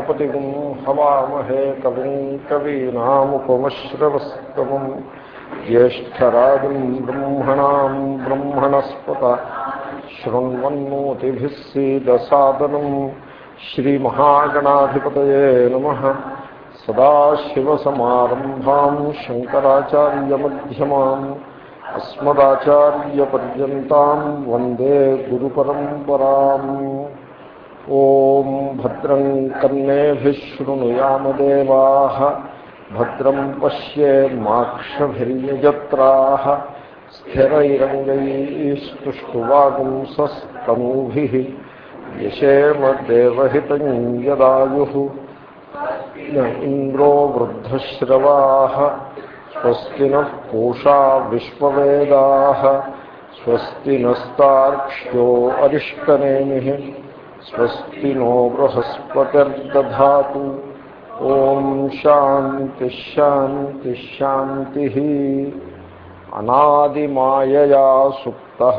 గణపతిగుం హవామహే కవిం కవీనాముపమశ్రవస్తమం. జ్యేష్టరాజం బ్రహ్మణా బ్రహ్మణస్పత శృణ్వన్నోతిభిः సీదసాదనం. శ్రీమహాగణాధిపతయ సదాశివసమారంభా శంకరాచార్యమ్యమా అస్మదాచార్యపర్యంతం వందే గురు పరంపరా ॐ भद्रं कर्णेभिः शृणुयामदेवाः भद्रं पश्येन्माक्षभिर्यजत्राः स्थिरैरङ्गैस्तुष्टुवागुंसस्तनूभिः यशेमदेवहितं यदायुः, न इन्द्रो वृद्धश्रवाः, स्वस्ति नः पूषा विश्ववेदाः, स्वस्ति अरिष्टनेमिः। स्वस्ति नो बृहस्पतिर्दधातु। ॐ शान्तिश्शान्तिश्शान्तिः अनादिमायया सुप्तः।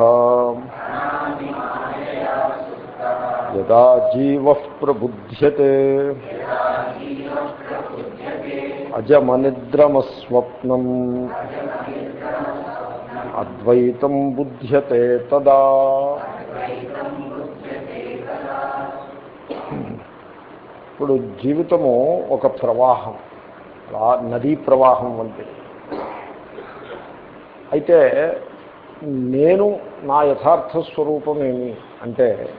यदा जीवः प्रबुध्यते। अजमनिद्रमस्वप्नम्। अद्वैतं बुध्यते तदा। ఇప్పుడు జీవితము ఒక ప్రవాహం నదీ ప్రవాహం వంటిది. అయితే నేను నా యథార్థ స్వరూపం ఏమి? అంటే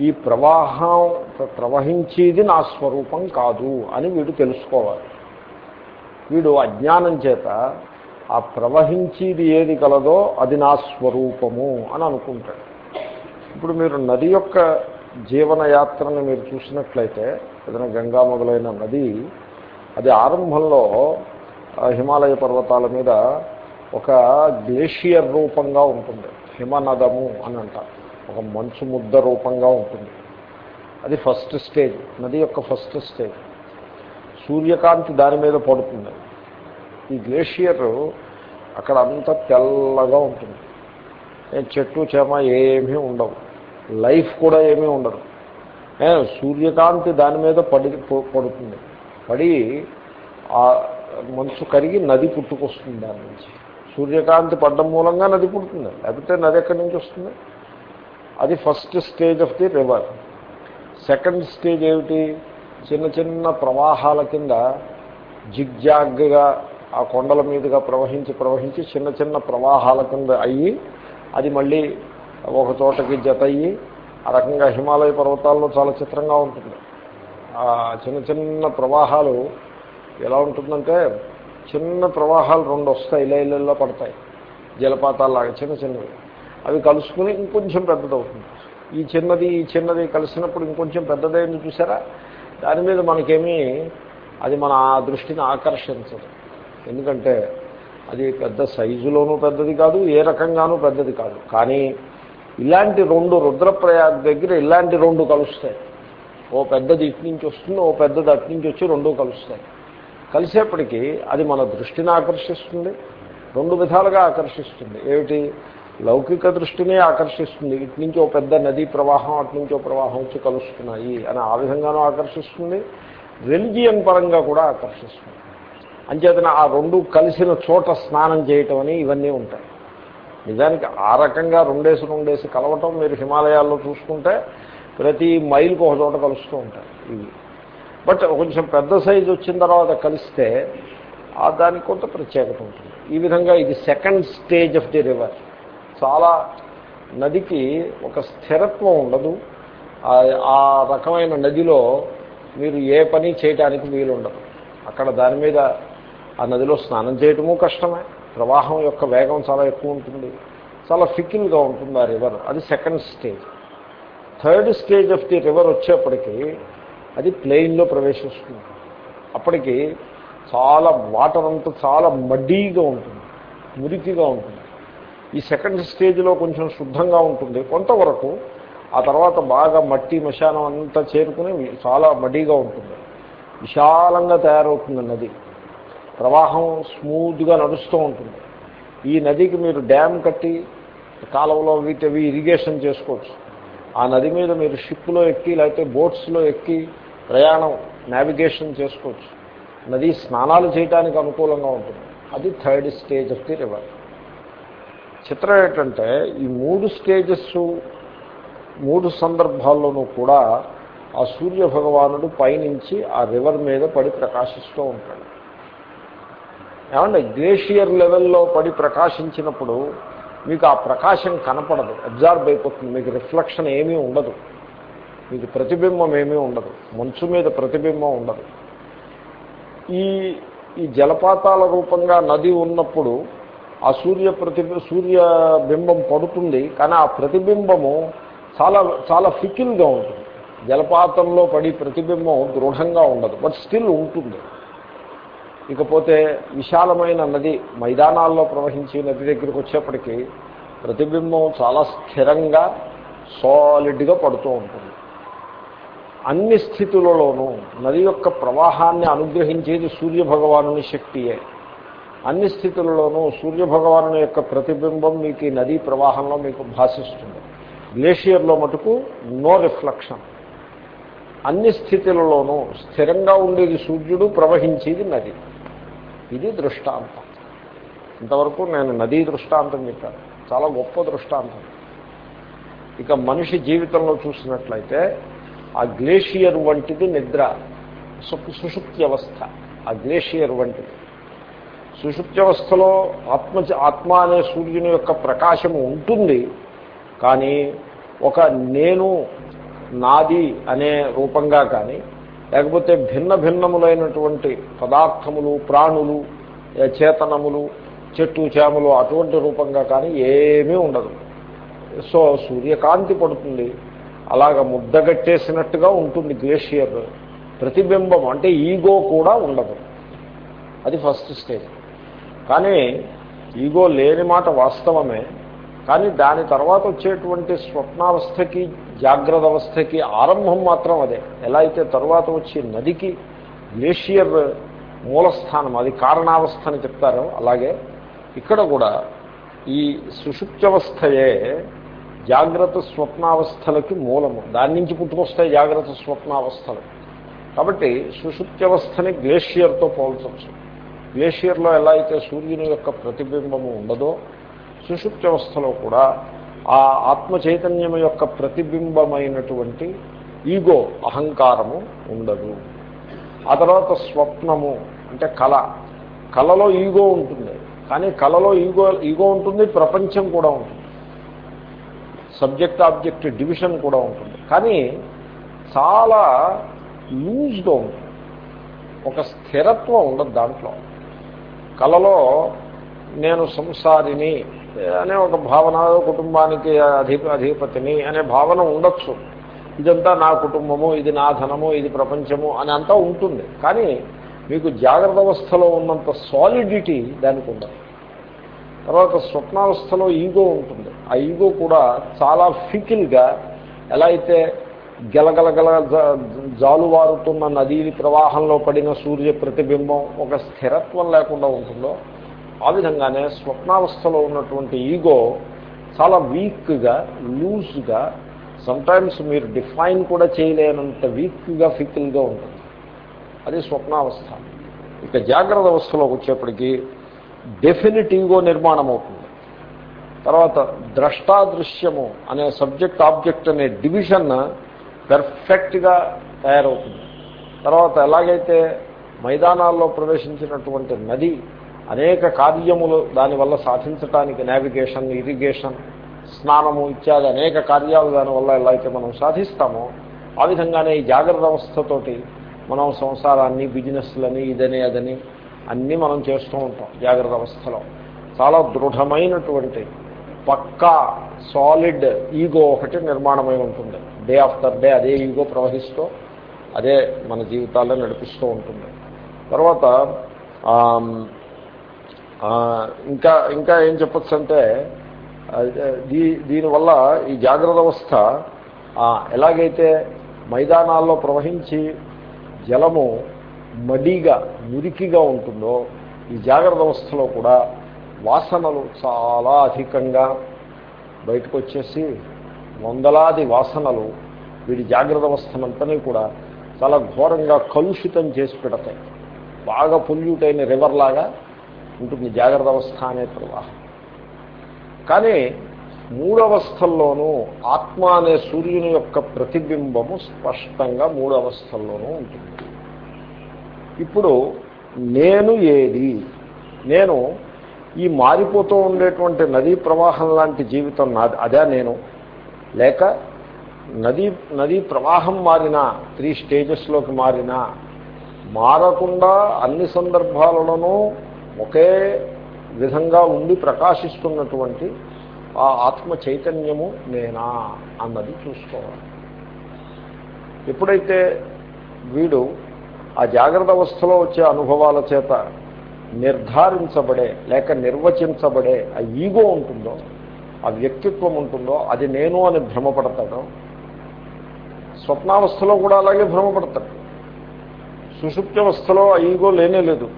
ఈ ప్రవాహం ప్రవహించేది నా స్వరూపం కాదు అని వీడు తెలుసుకోవాలి. వీడు అజ్ఞానం చేత ఆ ప్రవహించేది ఏది కలదో అది నా స్వరూపము అని అనుకుంటాడు. ఇప్పుడు మీరు నది యొక్క జీవనయాత్రను మీరు చూసినట్లయితే ఏదైనా గంగా మొదలైన నది అది ఆరంభంలో హిమాలయ పర్వతాల మీద ఒక గ్లేషియర్ రూపంగా ఉంటుంది. హిమనదము అని అంటారు ఒక మంచు ముద్ద రూపంగా ఉంటుంది. అది ఫస్ట్ స్టేజ్ నది యొక్క ఫస్ట్ స్టేజ్. సూర్యకాంతి దాని మీద పడుతుంది. ఈ గ్లేషియర్ అక్కడ అంతా తెల్లగా ఉంటుంది. చెట్టు చేమ ఏమీ ఉండవు. లైఫ్ కూడా ఏమీ ఉండదు. సూర్యకాంతి దాని మీద పడి పడుతుంది. పడి ఆ మనసు కరిగి నది పుట్టుకొస్తుంది దాని నుంచి. సూర్యకాంతి పడ్డం మూలంగా నది పుడుతుంది. లేకపోతే నది ఎక్కడి నుంచి వస్తుంది? అది first stage of the river. Second stage ఏమిటి? చిన్న చిన్న ప్రవాహాల కింద జిగ్జాగ్గా ఆ కొండల మీదుగా ప్రవహించి ప్రవహించి చిన్న చిన్న ప్రవాహాల కింద అయ్యి అది మళ్ళీ ఒక చోటకి జత అయ్యి ఆ రకంగా హిమాలయ పర్వతాల్లో చాలా చిత్రంగా ఉంటుంది. ఆ చిన్న చిన్న ప్రవాహాలు ఎలా ఉంటుందంటే చిన్న ప్రవాహాలు రెండు వస్తాయి ఇలా ఇళ్ళల్లో పడతాయి. జలపాతాలాగా చిన్న చిన్నవి. అవి కలుసుకుని ఇంకొంచెం పెద్దదవుతుంది. ఈ చిన్నది ఈ చిన్నది కలిసినప్పుడు ఇంకొంచెం పెద్దదైంది చూసారా? దాని మీద మనకేమీ అది మన ఆ దృష్టిని ఆకర్షించదు. ఎందుకంటే అది పెద్ద సైజులోనూ పెద్దది కాదు ఏ రకంగానూ పెద్దది కాదు. కానీ ఇలాంటి రెండు రుద్రప్రయాగ దగ్గర ఇలాంటి రెండు కలుస్తాయి. ఓ పెద్దది ఇటు నుంచి వస్తుంది ఓ పెద్దది అటు నుంచి వచ్చి రెండు కలుస్తాయి. కలిసేప్పటికీ అది మన దృష్టిని ఆకర్షిస్తుంది రెండు విధాలుగా ఆకర్షిస్తుంది. ఏమిటి? లౌకిక దృష్టినే ఆకర్షిస్తుంది. ఇటు నుంచి ఓ పెద్ద నదీ ప్రవాహం అటు నుంచి ఓ ప్రవాహం వచ్చి కలుస్తున్నాయి అని ఆ విధంగానూ ఆకర్షిస్తుంది. రెలిజియన్ పరంగా కూడా ఆకర్షిస్తుంది. అంచేతన ఆ రెండు కలిసిన చోట స్నానం చేయటం అని ఇవన్నీ ఉంటాయి. నిజానికి ఆ రకంగా రెండేసి రెండేసి కలవటం మీరు హిమాలయాల్లో చూసుకుంటే ప్రతి మైల్కి ఒక చోట కలుస్తూ ఉంటాయి ఇవి. బట్ కొంచెం పెద్ద సైజు వచ్చిన తర్వాత కలిస్తే ఆ దానికి కొంత ప్రత్యేకత ఉంటుంది. ఈ విధంగా ఇది second stage of the river చాలా నదికి ఒక స్థిరత్వం ఉండదు. ఆ రకమైన నదిలో మీరు ఏ పని చేయడానికి వీలు ఉండదు అక్కడ దాని మీద ఆ నదిలో స్నానం చేయటము కష్టమే. ప్రవాహం యొక్క వేగం చాలా ఎక్కువ ఉంటుంది. చాలా ఫికిల్గా ఉంటుంది ఆ రివర్ అది second stage third stage of the river వచ్చేప్పటికీ అది ప్లెయిన్లో ప్రవేశిస్తుంది. అప్పటికి చాలా వాటర్ అంతా చాలా మడ్డీగా ఉంటుంది మురికిగా ఉంటుంది. ఈ సెకండ్ స్టేజ్లో కొంచెం శుద్ధంగా ఉంటుంది. కొంతవరకు ఆ తర్వాత బాగా మట్టి మశానం అంతా చేరుకుని చాలా మడీగా ఉంటుంది. విశాలంగా తయారవుతుంది నది. ప్రవాహం స్మూత్గా నడుస్తూ ఉంటుంది. ఈ నదికి మీరు డ్యామ్ కట్టి కాలంలో వీటి ఇరిగేషన్ చేసుకోవచ్చు. ఆ నది మీద మీరు షిప్లో ఎక్కి లేకపోతే బోట్స్లో ఎక్కి ప్రయాణం నావిగేషన్ చేసుకోవచ్చు. నది స్నానాలు చేయడానికి అనుకూలంగా ఉంటుంది. అది third stage of the river. చిత్రం ఏంటంటే ఈ మూడు స్టేజెస్ మూడు సందర్భాల్లోనూ కూడా ఆ సూర్య భగవానుడు పైనుంచి ఆ రివర్ మీద పడి ప్రకాశిస్తూ ఉంటాడు. ఏమంటే గ్లేషియర్ లెవెల్లో పడి ప్రకాశించినప్పుడు మీకు ఆ ప్రకాశం కనపడదు. అబ్జార్బ్ అయిపోతుంది. మీకు రిఫ్లెక్షన్ ఏమీ ఉండదు. మీకు ప్రతిబింబం ఏమీ ఉండదు. మంచు మీద ప్రతిబింబం ఉండదు. ఈ ఈ జలపాతాల రూపంగా నది ఉన్నప్పుడు ఆ సూర్య ప్రతిబి సూర్యబింబం పడుతుంది కానీ ఆ ప్రతిబింబము చాలా చాలా ఫికిల్గా ఉంటుంది. జలపాతంలో పడి ప్రతిబింబం దృఢంగా ఉండదు బట్ స్టిల్ ఉంటుంది. ఇకపోతే విశాలమైన నది మైదానాల్లో ప్రవహించే నది దగ్గరికి వచ్చేప్పటికీ ప్రతిబింబం చాలా స్థిరంగా సాలిడ్గా పడుతూ ఉంటుంది. అన్ని స్థితులలోనూ నది యొక్క ప్రవాహాన్ని అనుగ్రహించేది సూర్యభగవాను శక్తియే. అన్ని స్థితులలోనూ సూర్యభగవాను యొక్క ప్రతిబింబం మీకు ఈ నదీ ప్రవాహంలో మీకు భాషిస్తుంది. గ్లేషియర్లో మటుకు నో రిఫ్లెక్షన్ అన్ని స్థితులలోనూ స్థిరంగా ఉండేది సూర్యుడు ప్రవహించేది నది. ఇది దృష్టాంతం. ఇంతవరకు నేను నదీ దృష్టాంతం చెప్పాను. చాలా గొప్ప దృష్టాంతం. ఇక మనిషి జీవితంలో చూసినట్లయితే ఆ గ్లేషియర్ వంటిది నిద్ర సుషుప్త్యవస్థ. ఆ గ్లేషియర్ వంటిది. సుషుప్త్యవస్థలో ఆత్మ ఆత్మ అనే సూర్యుని యొక్క ప్రకాశము ఉంటుంది. కానీ ఒక నేను నాది అనే రూపంగా కానీ లేకపోతే భిన్న భిన్నములైనటువంటి పదార్థములు ప్రాణులు చేతనములు చెట్టు చేమలు అటువంటి రూపంగా కానీ ఏమీ ఉండదు. సో సూర్యకాంతి పడుతుంది. అలాగ ముద్దగట్టేసినట్టుగా ఉంటుంది గ్లేషియర్ ప్రతిబింబం అంటే ఈగో కూడా ఉండదు. అది ఫస్ట్ స్టేజ్. కానీ ఈగో లేని మాట వాస్తవమే. కానీ దాని తర్వాత వచ్చేటువంటి స్వప్నావస్థకి జాగ్రత్త అవస్థకి ఆరంభం మాత్రం అదే. ఎలా అయితే తర్వాత వచ్చి నదికి గ్లేషియర్ మూలస్థానం అది కారణావస్థ అని చెప్తారో. అలాగే ఇక్కడ కూడా ఈ సుషుప్త్యవస్థయే జాగ్రత్త స్వప్నావస్థలకి మూలము. దాని నుంచి పుట్టుకొస్తాయి జాగ్రత్త స్వప్నావస్థలు. కాబట్టి సుషుప్త్యవస్థని గ్లేషియర్తో పోల్చవచ్చు. గ్లేషియర్లో ఎలా అయితే సూర్యుని యొక్క ప్రతిబింబము ఉండదో సుషుప్త్యవస్థలో కూడా ఆ ఆత్మ చైతన్యం యొక్క ప్రతిబింబమైనటువంటి ఈగో అహంకారము ఉండదు. ఆ తర్వాత స్వప్నము అంటే కళ. కళలో ఈగో ఉంటుంది. కానీ కళలో ఈగో ఈగో ఉంటుంది ప్రపంచం కూడా ఉంటుంది. సబ్జెక్ట్ ఆబ్జెక్ట్ డివిజన్ కూడా ఉంటుంది. కానీ చాలా లూజ్గా ఉంటుంది. ఒక స్థిరత్వం ఉండదు దాంట్లో. కళలో నేను సంసారిని అనే ఒక భావన కుటుంబానికి అధిప అధిపతిని అనే భావన ఉండొచ్చు. ఇదంతా నా కుటుంబము ఇది నా ధనము ఇది ప్రపంచము అని అంతా ఉంటుంది. కానీ మీకు జాగ్రత్త అవస్థలో ఉన్నంత సాలిడిటీ దానికి ఉండదు. తర్వాత స్వప్నావస్థలో ఈగో ఉంటుంది. ఆ ఈగో కూడా చాలా ఫికిల్గా ఎలా అయితే గెలగలగల జాలువారుతున్న నదీ ప్రవాహంలో పడిన సూర్య ప్రతిబింబం ఒక స్థిరత్వం లేకుండా ఉంటుందో ఆ విధంగానే స్వప్నావస్థలో ఉన్నటువంటి ఈగో చాలా వీక్గా లూజ్గా సమ్టైమ్స్ మీరు డిఫైన్ కూడా చేయలేనంత వీక్గా ఫిక్కిల్గా ఉంటుంది. అది స్వప్నావస్థ. ఇక జాగ్రత్త అవస్థలోకి వచ్చేప్పటికీ డెఫినెట్ ఈగో నిర్మాణం అవుతుంది తర్వాత ద్రష్టాదృశ్యము అనే సబ్జెక్ట్ ఆబ్జెక్ట్ అనే డివిజన్ పెర్ఫెక్ట్గా తయారవుతుంది. తర్వాత ఎలాగైతే మైదానాల్లో ప్రవేశించినటువంటి నది అనేక కార్యములు దానివల్ల సాధించటానికి నావిగేషన్ ఇరిగేషన్ స్నానము ఇత్యాది అనేక కార్యాలు దానివల్ల ఎలా అయితే మనం సాధిస్తామో ఆ విధంగానే ఈ జాగ్రత్త అవస్థతోటి మనం సంసారాన్ని బిజినెస్లని ఇదని అదని అన్నీ మనం చేస్తూ ఉంటాం జాగ్రత్త అవస్థలో. చాలా దృఢమైనటువంటి పక్కా సాలిడ్ ఈగో ఒకటి నిర్మాణమై ఉంటుంది. డే ఆఫ్టర్ డే అదే ఈగో ప్రవహిస్తూ అదే మన జీవితాల్లో నడిపిస్తూ ఉంటుంది. తర్వాత ఇంకా ఇంకా ఏం చెప్పచ్చు అంటే దీ దీనివల్ల ఈ జాగ్రత్త అవస్థ ఎలాగైతే మైదానాల్లో ప్రవహించి జలము మడిగా మురికిగా ఉంటుందో ఈ జాగ్రత్త అవస్థలో కూడా వాసనలు చాలా అధికంగా బయటకు వచ్చేసి వందలాది వాసనలు వీడి జాగ్రత్త అవస్థనంతని కూడా చాలా ఘోరంగా కలుషితం చేసి పెడతాయి. బాగా పొల్యూట్ అయిన రివర్లాగా ఉంటుంది. జాగ్రత్త అవస్థ అనే ప్రవాహం. కానీ మూడవస్థల్లోనూ ఆత్మ అనే సూర్యుని యొక్క ప్రతిబింబము స్పష్టంగా మూడవస్థల్లోనూ ఉంటుంది. ఇప్పుడు నేను ఏది? నేను ఈ మారిపోతూ ఉండేటువంటి నదీ ప్రవాహం లాంటి జీవితం నాది అదే నేను. లేక నదీ నదీ ప్రవాహం మారినా త్రీ స్టేజెస్లోకి మారినా మారకుండా అన్ని సందర్భాలలోనూ ఒకే విధంగా ఉండి ప్రకాశిస్తున్నటువంటి ఆ ఆత్మ చైతన్యము నేనా అన్నది చూసుకోవాలి. ఎప్పుడైతే వీడు ఆ జాగ్రత్త అవస్థలో వచ్చే అనుభవాల చేత నిర్ధారించబడే లేక నిర్వచించబడే ఆ ఈగో ఉంటుందో ఆ వ్యక్తిత్వం ఉంటుందో అది నేను అని భ్రమపడతాడు స్వప్నావస్థలో కూడా అలాగే భ్రమపడతాడు. సుషుప్త్యవస్థలో ఆ ఈగో లేనే లేదు.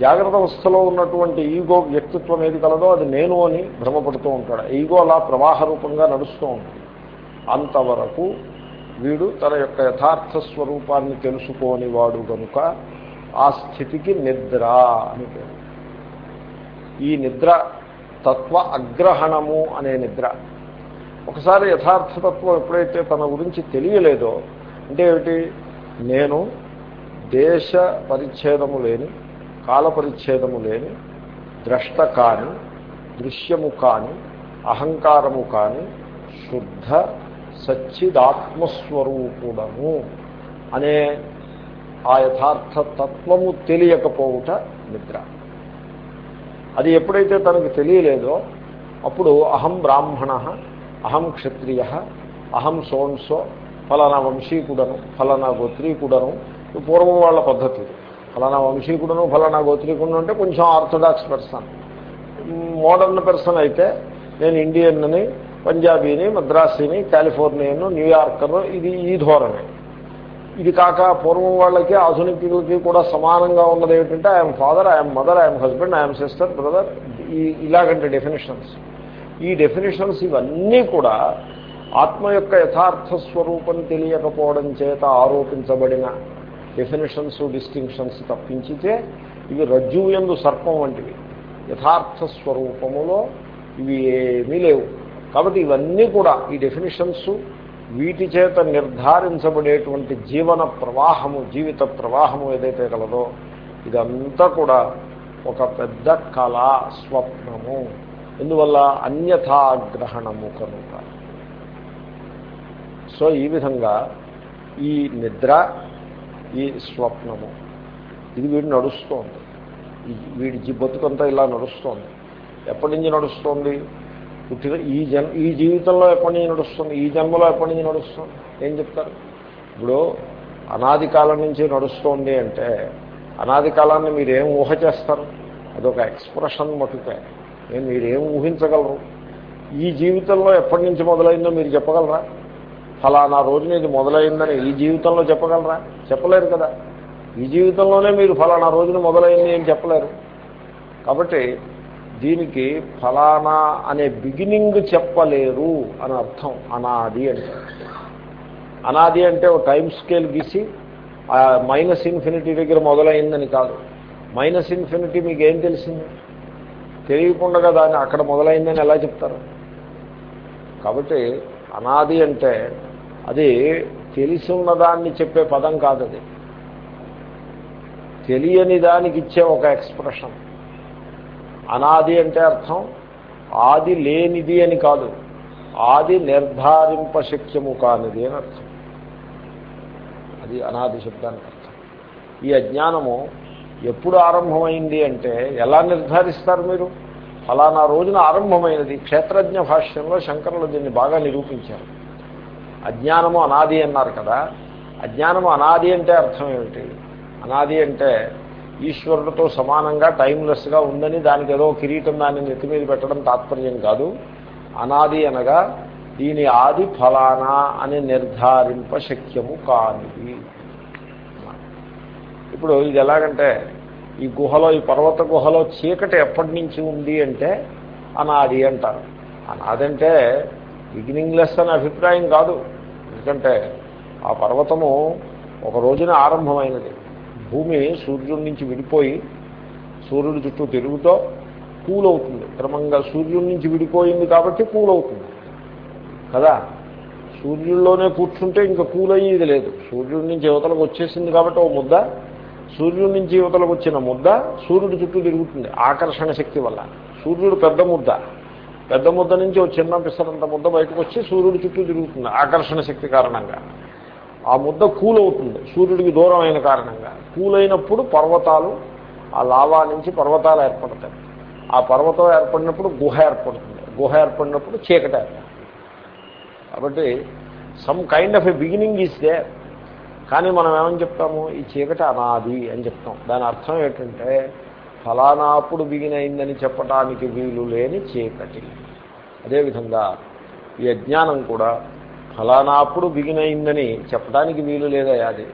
జాగ్రత్త అవస్థలో ఉన్నటువంటి ఈగో వ్యక్తిత్వం ఏది కలదో అది నేను అని భ్రమపడుతూ ఉంటాడు. ఈగో అలా ప్రవాహ రూపంగా నడుస్తూ ఉంటుంది. అంతవరకు వీడు తన యొక్క యథార్థ స్వరూపాన్ని తెలుసుకోని వాడు కనుక ఆ స్థితికి నిద్ర అని పేరు. ఈ నిద్ర తత్వ అగ్రహణము అనే నిద్ర. ఒకసారి యథార్థతత్వం ఎప్పుడైతే తన గురించి తెలియలేదో అంటే ఏమిటి? నేను దేశ పరిచ్ఛేదము లేని కాల పరిచ్ఛేదము లేని ద్రష్ట కాని దృశ్యము కాని అహంకారము కాని శుద్ధ సచ్చిదాత్మస్వరూపుడము అనే ఆ యథార్థ తత్వము తెలియకపోవుట నిద్ర. అది ఎప్పుడైతే తనకు తెలియలేదో అప్పుడు అహం బ్రాహ్మణ అహం క్షత్రియ అహం సోన్సో ఫలానా వంశీకుడను ఫలానా గోత్రీకుడను పూర్వం వాళ్ళ పద్ధతి. ఫలానా వంశీకుడును ఫలానా గోత్రీకుడు అంటే కొంచెం ఆర్థడాక్స్ పర్సన్. మోడర్న్ పర్సన్ అయితే నేను ఇండియన్ని పంజాబీని మద్రాసీని కాలిఫోర్నియన్ న్యూయార్కర్ ఇది ఈ ధోరణి. ఇది కాక పూర్వం వాళ్ళకి ఆధునికులకి కూడా సమానంగా ఉన్నది ఏమిటంటే I'm father I'm mother I'm husband I'm sister brother ఈ ఇలాగంటే డెఫినేషన్స్ ఈ డెఫినేషన్స్ ఇవన్నీ కూడా ఆత్మ యొక్క యథార్థ స్వరూపం తెలియకపోవడం చేత ఆరోపించబడిన డెఫినేషన్స్ డిస్టింక్షన్స్ తప్పించితే ఇవి రజ్జువు ఎందు సర్పం వంటివి. యథార్థ స్వరూపములో ఇవి ఏమీ లేవు. కాబట్టి ఇవన్నీ కూడా ఈ డెఫినేషన్స్ వీటి చేత నిర్ధారించబడేటువంటి జీవన ప్రవాహము జీవిత ప్రవాహము ఏదైతే కలదో ఇదంతా కూడా ఒక పెద్ద కళ స్వప్నము. ఎందువల్ల? అన్యథాగ్రహణము కనుక. సో ఈ విధంగా ఈ నిద్ర ఈ స్వప్నము. ఇది వీడు నడుస్తోంది. వీడి బతుకంతా ఇలా నడుస్తోంది. ఎప్పటి నుంచి నడుస్తోంది? పుట్టిన ఈ జన్ ఈ జీవితంలో ఎప్పటి నుంచి నడుస్తుంది? ఈ జన్మలో ఎప్పటి నుంచి నడుస్తుంది? ఏం చెప్తారు? ఇప్పుడు అనాది కాలం నుంచి నడుస్తోంది అంటే అనాది కాలాన్ని మీరేం ఊహ చేస్తారు? అదొక ఎక్స్ప్రెషన్ మటుకే. నేను మీరేం ఊహించగలరు? ఈ జీవితంలో ఎప్పటి నుంచి మొదలైందో మీరు చెప్పగలరా? ఫలానా రోజున ఇది మొదలైందని ఈ జీవితంలో చెప్పగలరా? చెప్పలేరు కదా. ఈ జీవితంలోనే మీరు ఫలానా రోజున మొదలైంది అని చెప్పలేరు. కాబట్టి దీనికి ఫలానా అనే బిగినింగ్ చెప్పలేరు అని అర్థం అనాది అంటే. అనాది అంటే ఒక టైం స్కేల్ గీసి మైనస్ ఇన్ఫినిటీ దగ్గర మొదలైందని కాదు. మైనస్ ఇన్ఫినిటీ మీకు ఏం తెలిసింది? తెలియకుండా దాన్ని అక్కడ మొదలైందని ఎలా చెప్తారు? కాబట్టి అనాది అంటే అది తెలిసి ఉన్నదాన్ని చెప్పే పదం కాదు అది తెలియని దానికి ఇచ్చే ఒక ఎక్స్ప్రెషన్. అనాది అంటే అర్థం ఆది లేనిది అని కాదు. ఆది నిర్ధారింప శక్యము కానిది అని అర్థం. అది అనాది శబ్దానికి అర్థం. ఈ అజ్ఞానము ఎప్పుడు ఆరంభమైంది అంటే ఎలా నిర్ధారిస్తారు మీరు? ఫలానా రోజున ఆరంభమైనది. క్షేత్రజ్ఞ భాష్యంలో శంకరులు దీన్ని బాగా నిరూపించారు. అజ్ఞానము అనాది అన్నారు కదా అజ్ఞానము అనాది అంటే అర్థం ఏమిటి? అనాది అంటే ఈశ్వరుడితో సమానంగా టైమ్లెస్గా ఉందని దానికి ఏదో కిరీటం దాన్ని నెత్తి మీద పెట్టడం తాత్పర్యం కాదు. అనాది అనగా దీని ఆది ఫలానా అని నిర్ధారింప శక్యము కానిది. ఇప్పుడు ఇది ఎలాగంటే ఈ గుహలో ఈ పర్వత గుహలో చీకటి ఎప్పటి నుంచి ఉంది అంటే అనాది అంటారు. అనాదంటే బిగినింగ్లెస్ అనే అభిప్రాయం కాదు. ఎందుకంటే ఆ పర్వతము ఒక రోజున ఆరంభమైనది. భూమి సూర్యుడి నుంచి విడిపోయి సూర్యుడి చుట్టూ తిరుగుతో కూల్ అవుతుంది క్రమంగా సూర్యుడి నుంచి విడిపోయింది కాబట్టి కూల్ అవుతుంది కదా? సూర్యుల్లోనే కూర్చుంటే ఇంకా కూల్ అయ్యేది లేదు. సూర్యుడి నుంచి యువతలకు వచ్చేసింది కాబట్టి ఓ ముద్ద. సూర్యుడి నుంచి యువతలకు వచ్చిన ముద్ద సూర్యుడి చుట్టూ తిరుగుతుంది. ఆకర్షణ శక్తి వల్ల. సూర్యుడు పెద్ద ముద్ద. పెద్ద ముద్ద నుంచి ఒక చిన్న పిసరంత ముద్ద బయటకు వచ్చి సూర్యుడి చుట్టూ తిరుగుతుంది ఆకర్షణ శక్తి కారణంగా. ఆ ముద్ద కూల్ అవుతుంది సూర్యుడికి దూరం అయిన కారణంగా. కూల్ అయినప్పుడు పర్వతాలు ఆ లావా నుంచి పర్వతాలు ఏర్పడతాయి. ఆ పర్వతం ఏర్పడినప్పుడు గుహ ఏర్పడుతుంది. గుహ ఏర్పడినప్పుడు చీకట కాబట్టి some kind of a beginning ఇస్తే దే కానీ మనం ఏమని చెప్తాము? ఈ చీకటి అనాది అని చెప్తాం. దాని అర్థం ఏంటంటే ఫలానా అప్పుడు అయిందని చెప్పటానికి వీలు లేని చీకటి. అదేవిధంగా ఈ అజ్ఞానం కూడా ఫలానా అప్పుడు అయిందని చెప్పడానికి వీలు లేదయా అది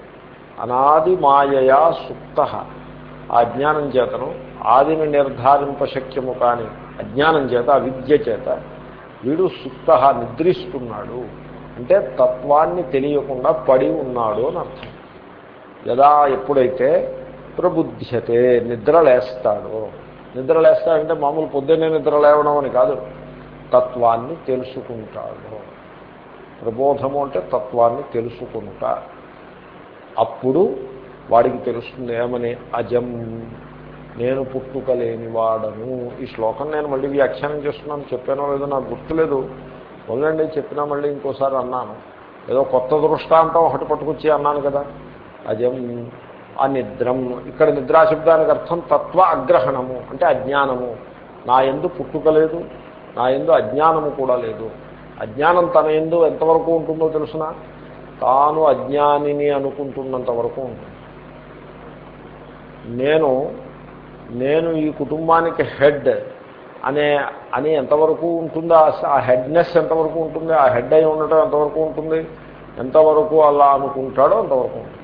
అనాది మాయయా సుప్త. ఆ అజ్ఞానం చేతను ఆదిని నిర్ధారింప శక్యము కాని అజ్ఞానం చేత అవిద్య చేత వీడు సుప్త నిద్రిస్తున్నాడు. అంటే తత్వాన్ని తెలియకుండా పడి ఉన్నాడు అని అర్థం. యదా ఎప్పుడైతే ప్రబుద్ధ్యతే నిద్ర లేస్తాడు నిద్ర లేస్తాడంటే మామూలు పొద్దున్నే నిద్ర లేవడం అని కాదు. తత్వాన్ని తెలుసుకుంటాడు. ప్రబోధము అంటే తత్వాన్ని తెలుసుకుంటా. అప్పుడు వాడికి తెలుస్తుంది ఏమని? అజం. నేను పుట్టుకలేని వాడను. ఈ శ్లోకం నేను మళ్ళీ వ్యాఖ్యానం చేస్తున్నాను. చెప్పానో లేదో నాకు గుర్తులేదు. వదలండి చెప్పినా మళ్ళీ ఇంకోసారి అన్నాను. ఏదో కొత్త దృష్టాంతం ఒకటి పట్టుకొచ్చి అన్నాను కదా. అజం. అనిద్రం ఇక్కడ నిద్రాశబ్దానికి అర్థం తత్వ అగ్రహణము అంటే అజ్ఞానము. నా ఎందు పుట్టుక లేదు నా ఎందు అజ్ఞానము కూడా లేదు. అజ్ఞానం తన ఎందు ఎంతవరకు ఉంటుందో తెలుసిన? తాను అజ్ఞానిని అనుకుంటున్నంత వరకు ఉంటుంది. నేను నేను ఈ కుటుంబానికి హెడ్ అనే అని ఎంతవరకు ఉంటుందో? ఆ హెడ్నెస్ ఎంతవరకు ఉంటుంది? ఆ హెడ్ అయి ఉండటం ఎంతవరకు ఉంటుంది? ఎంతవరకు అలా అనుకుంటాడో అంతవరకు ఉంటుంది.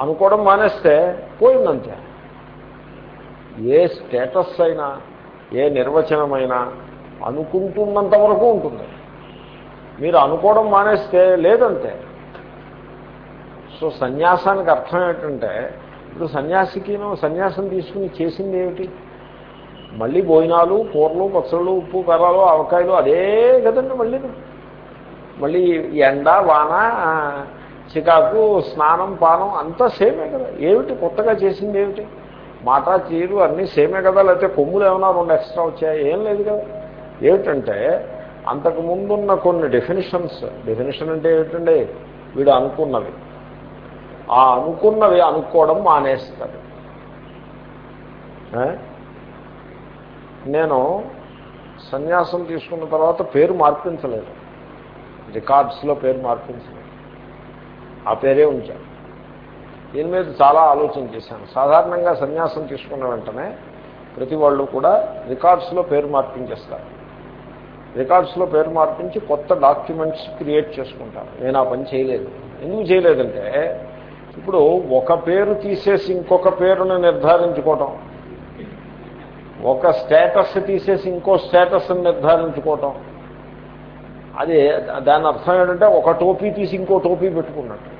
అనుకోవడం మానేస్తే పోయిందంతే. ఏ స్టేటస్ అయినా ఏ నిర్వచనమైనా అనుకుంటున్నంత వరకు ఉంటుంది. మీరు అనుకోవడం మానేస్తే లేదంతే. సో సన్యాసానికి అర్థం ఏంటంటే ఇప్పుడు సన్యాసికిను సన్యాసం తీసుకుని చేసింది ఏమిటి? మళ్ళీ భోజనాలు కూరలు పచ్చళ్ళు ఉప్పు కర్రలు అవకాయలు అదే కదండి మళ్ళీ మళ్ళీ ఎండ వాన చికాకు స్నానం పానం అంతా సేమే కదా. ఏమిటి? కొత్తగా చేసింది ఏమిటి? మాట చీరు అన్నీ సేమే కదా? లేకపోతే కొమ్ములు ఏమైనా రెండు ఎక్స్ట్రా వచ్చాయి? ఏం లేదు కదా. ఏమిటంటే అంతకు ముందున్న కొన్ని డెఫినేషన్స్ డెఫినేషన్ అంటే ఏమిటండి? వీడు అనుకున్నవి. ఆ అనుకున్నవి అనుకోవడం మానేస్తాడు. నేను సన్యాసం తీసుకున్న తర్వాత పేరు మార్పించలేదు. రికార్డ్స్లో పేరు మార్పించలేదు. ఆ పేరే ఉంచాను దీని మీద చాలా ఆలోచన చేశాను. సాధారణంగా సన్యాసం తీసుకున్న వెంటనే ప్రతి వాళ్ళు కూడా రికార్డ్స్లో పేరు మార్పించేస్తారు. రికార్డ్స్లో పేరు మార్పించి కొత్త డాక్యుమెంట్స్ క్రియేట్ చేసుకుంటారు. నేను ఆ పని చేయలేదు. ఎందుకు చేయలేదంటే ఇప్పుడు ఒక పేరు తీసేసి ఇంకొక పేరును నిర్ధారించుకోవటం ఒక స్టేటస్ తీసేసి ఇంకో స్టేటస్ని నిర్ధారించుకోవటం అది దాని అర్థం ఏంటంటే ఒక టోపీ తీసి ఇంకో టోపీ పెట్టుకున్నట్టు.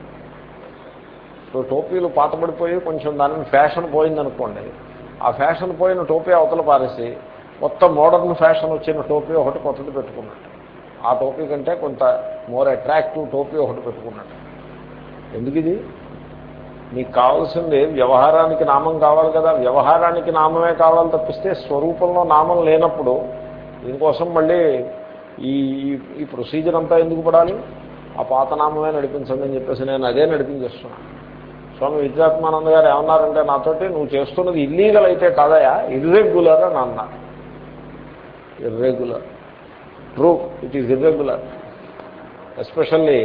సో టోపీలు పాతబడిపోయి కొంచెం దాని ఫ్యాషన్ పోయిందనుకోండి ఆ ఫ్యాషన్ పోయిన టోపీ అవతల పారేసి కొత్త మోడర్న్ ఫ్యాషన్ వచ్చిన టోపీ ఒకటి కొత్తది పెట్టుకున్నట్టు. ఆ టోపీ కంటే కొంత మోర్ అట్రాక్టివ్ టోపీ ఒకటి పెట్టుకున్నట్టు. ఎందుకు ఇది? నీకు కావాల్సింది వ్యవహారానికి నామం కావాలి కదా. వ్యవహారానికి నామమే కావాలి తప్పిస్తే స్వరూపంలో నామం లేనప్పుడు దీనికోసం మళ్ళీ ఈ ఈ ప్రొసీజర్ అంతా ఎందుకు పడాలి? ఆ పాతనామమే నడిపించండి అని చెప్పేసి నేను అదే నడిపించేస్తున్నాను స్వామి విద్యాత్మానంద గారు ఏమన్నారంటే నాతోటి నువ్వు చేస్తున్నది ఇల్లీగల్ అయితే కాదయా ఇర్రెగ్యులర్ అని అన్నా. Irregular true it is irregular especially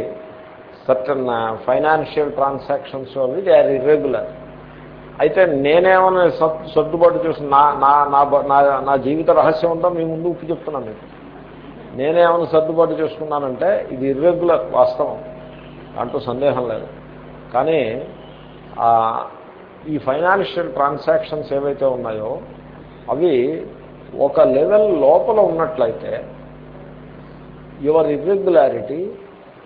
certain financial transactions అవి దే ఆర్ ఇర్రెగ్యులర్ అయితే నేనేమన్నా సర్దుబాటు చేసి నా నా నా నా జీవిత రహస్యం అంతా మీ ముందు ఉప్పు చెప్తున్నాను మీకు. నేనేమైనా సర్దుబాటు చేసుకున్నానంటే ఇది ఇర్రెగ్యులర్ వాస్తవం. దాంట్లో సందేహం లేదు. కానీ ఈ ఫైనాన్షియల్ ట్రాన్సాక్షన్స్ ఏవైతే ఉన్నాయో అవి ఒక లెవెల్ లోపల ఉన్నట్లయితే your irregularity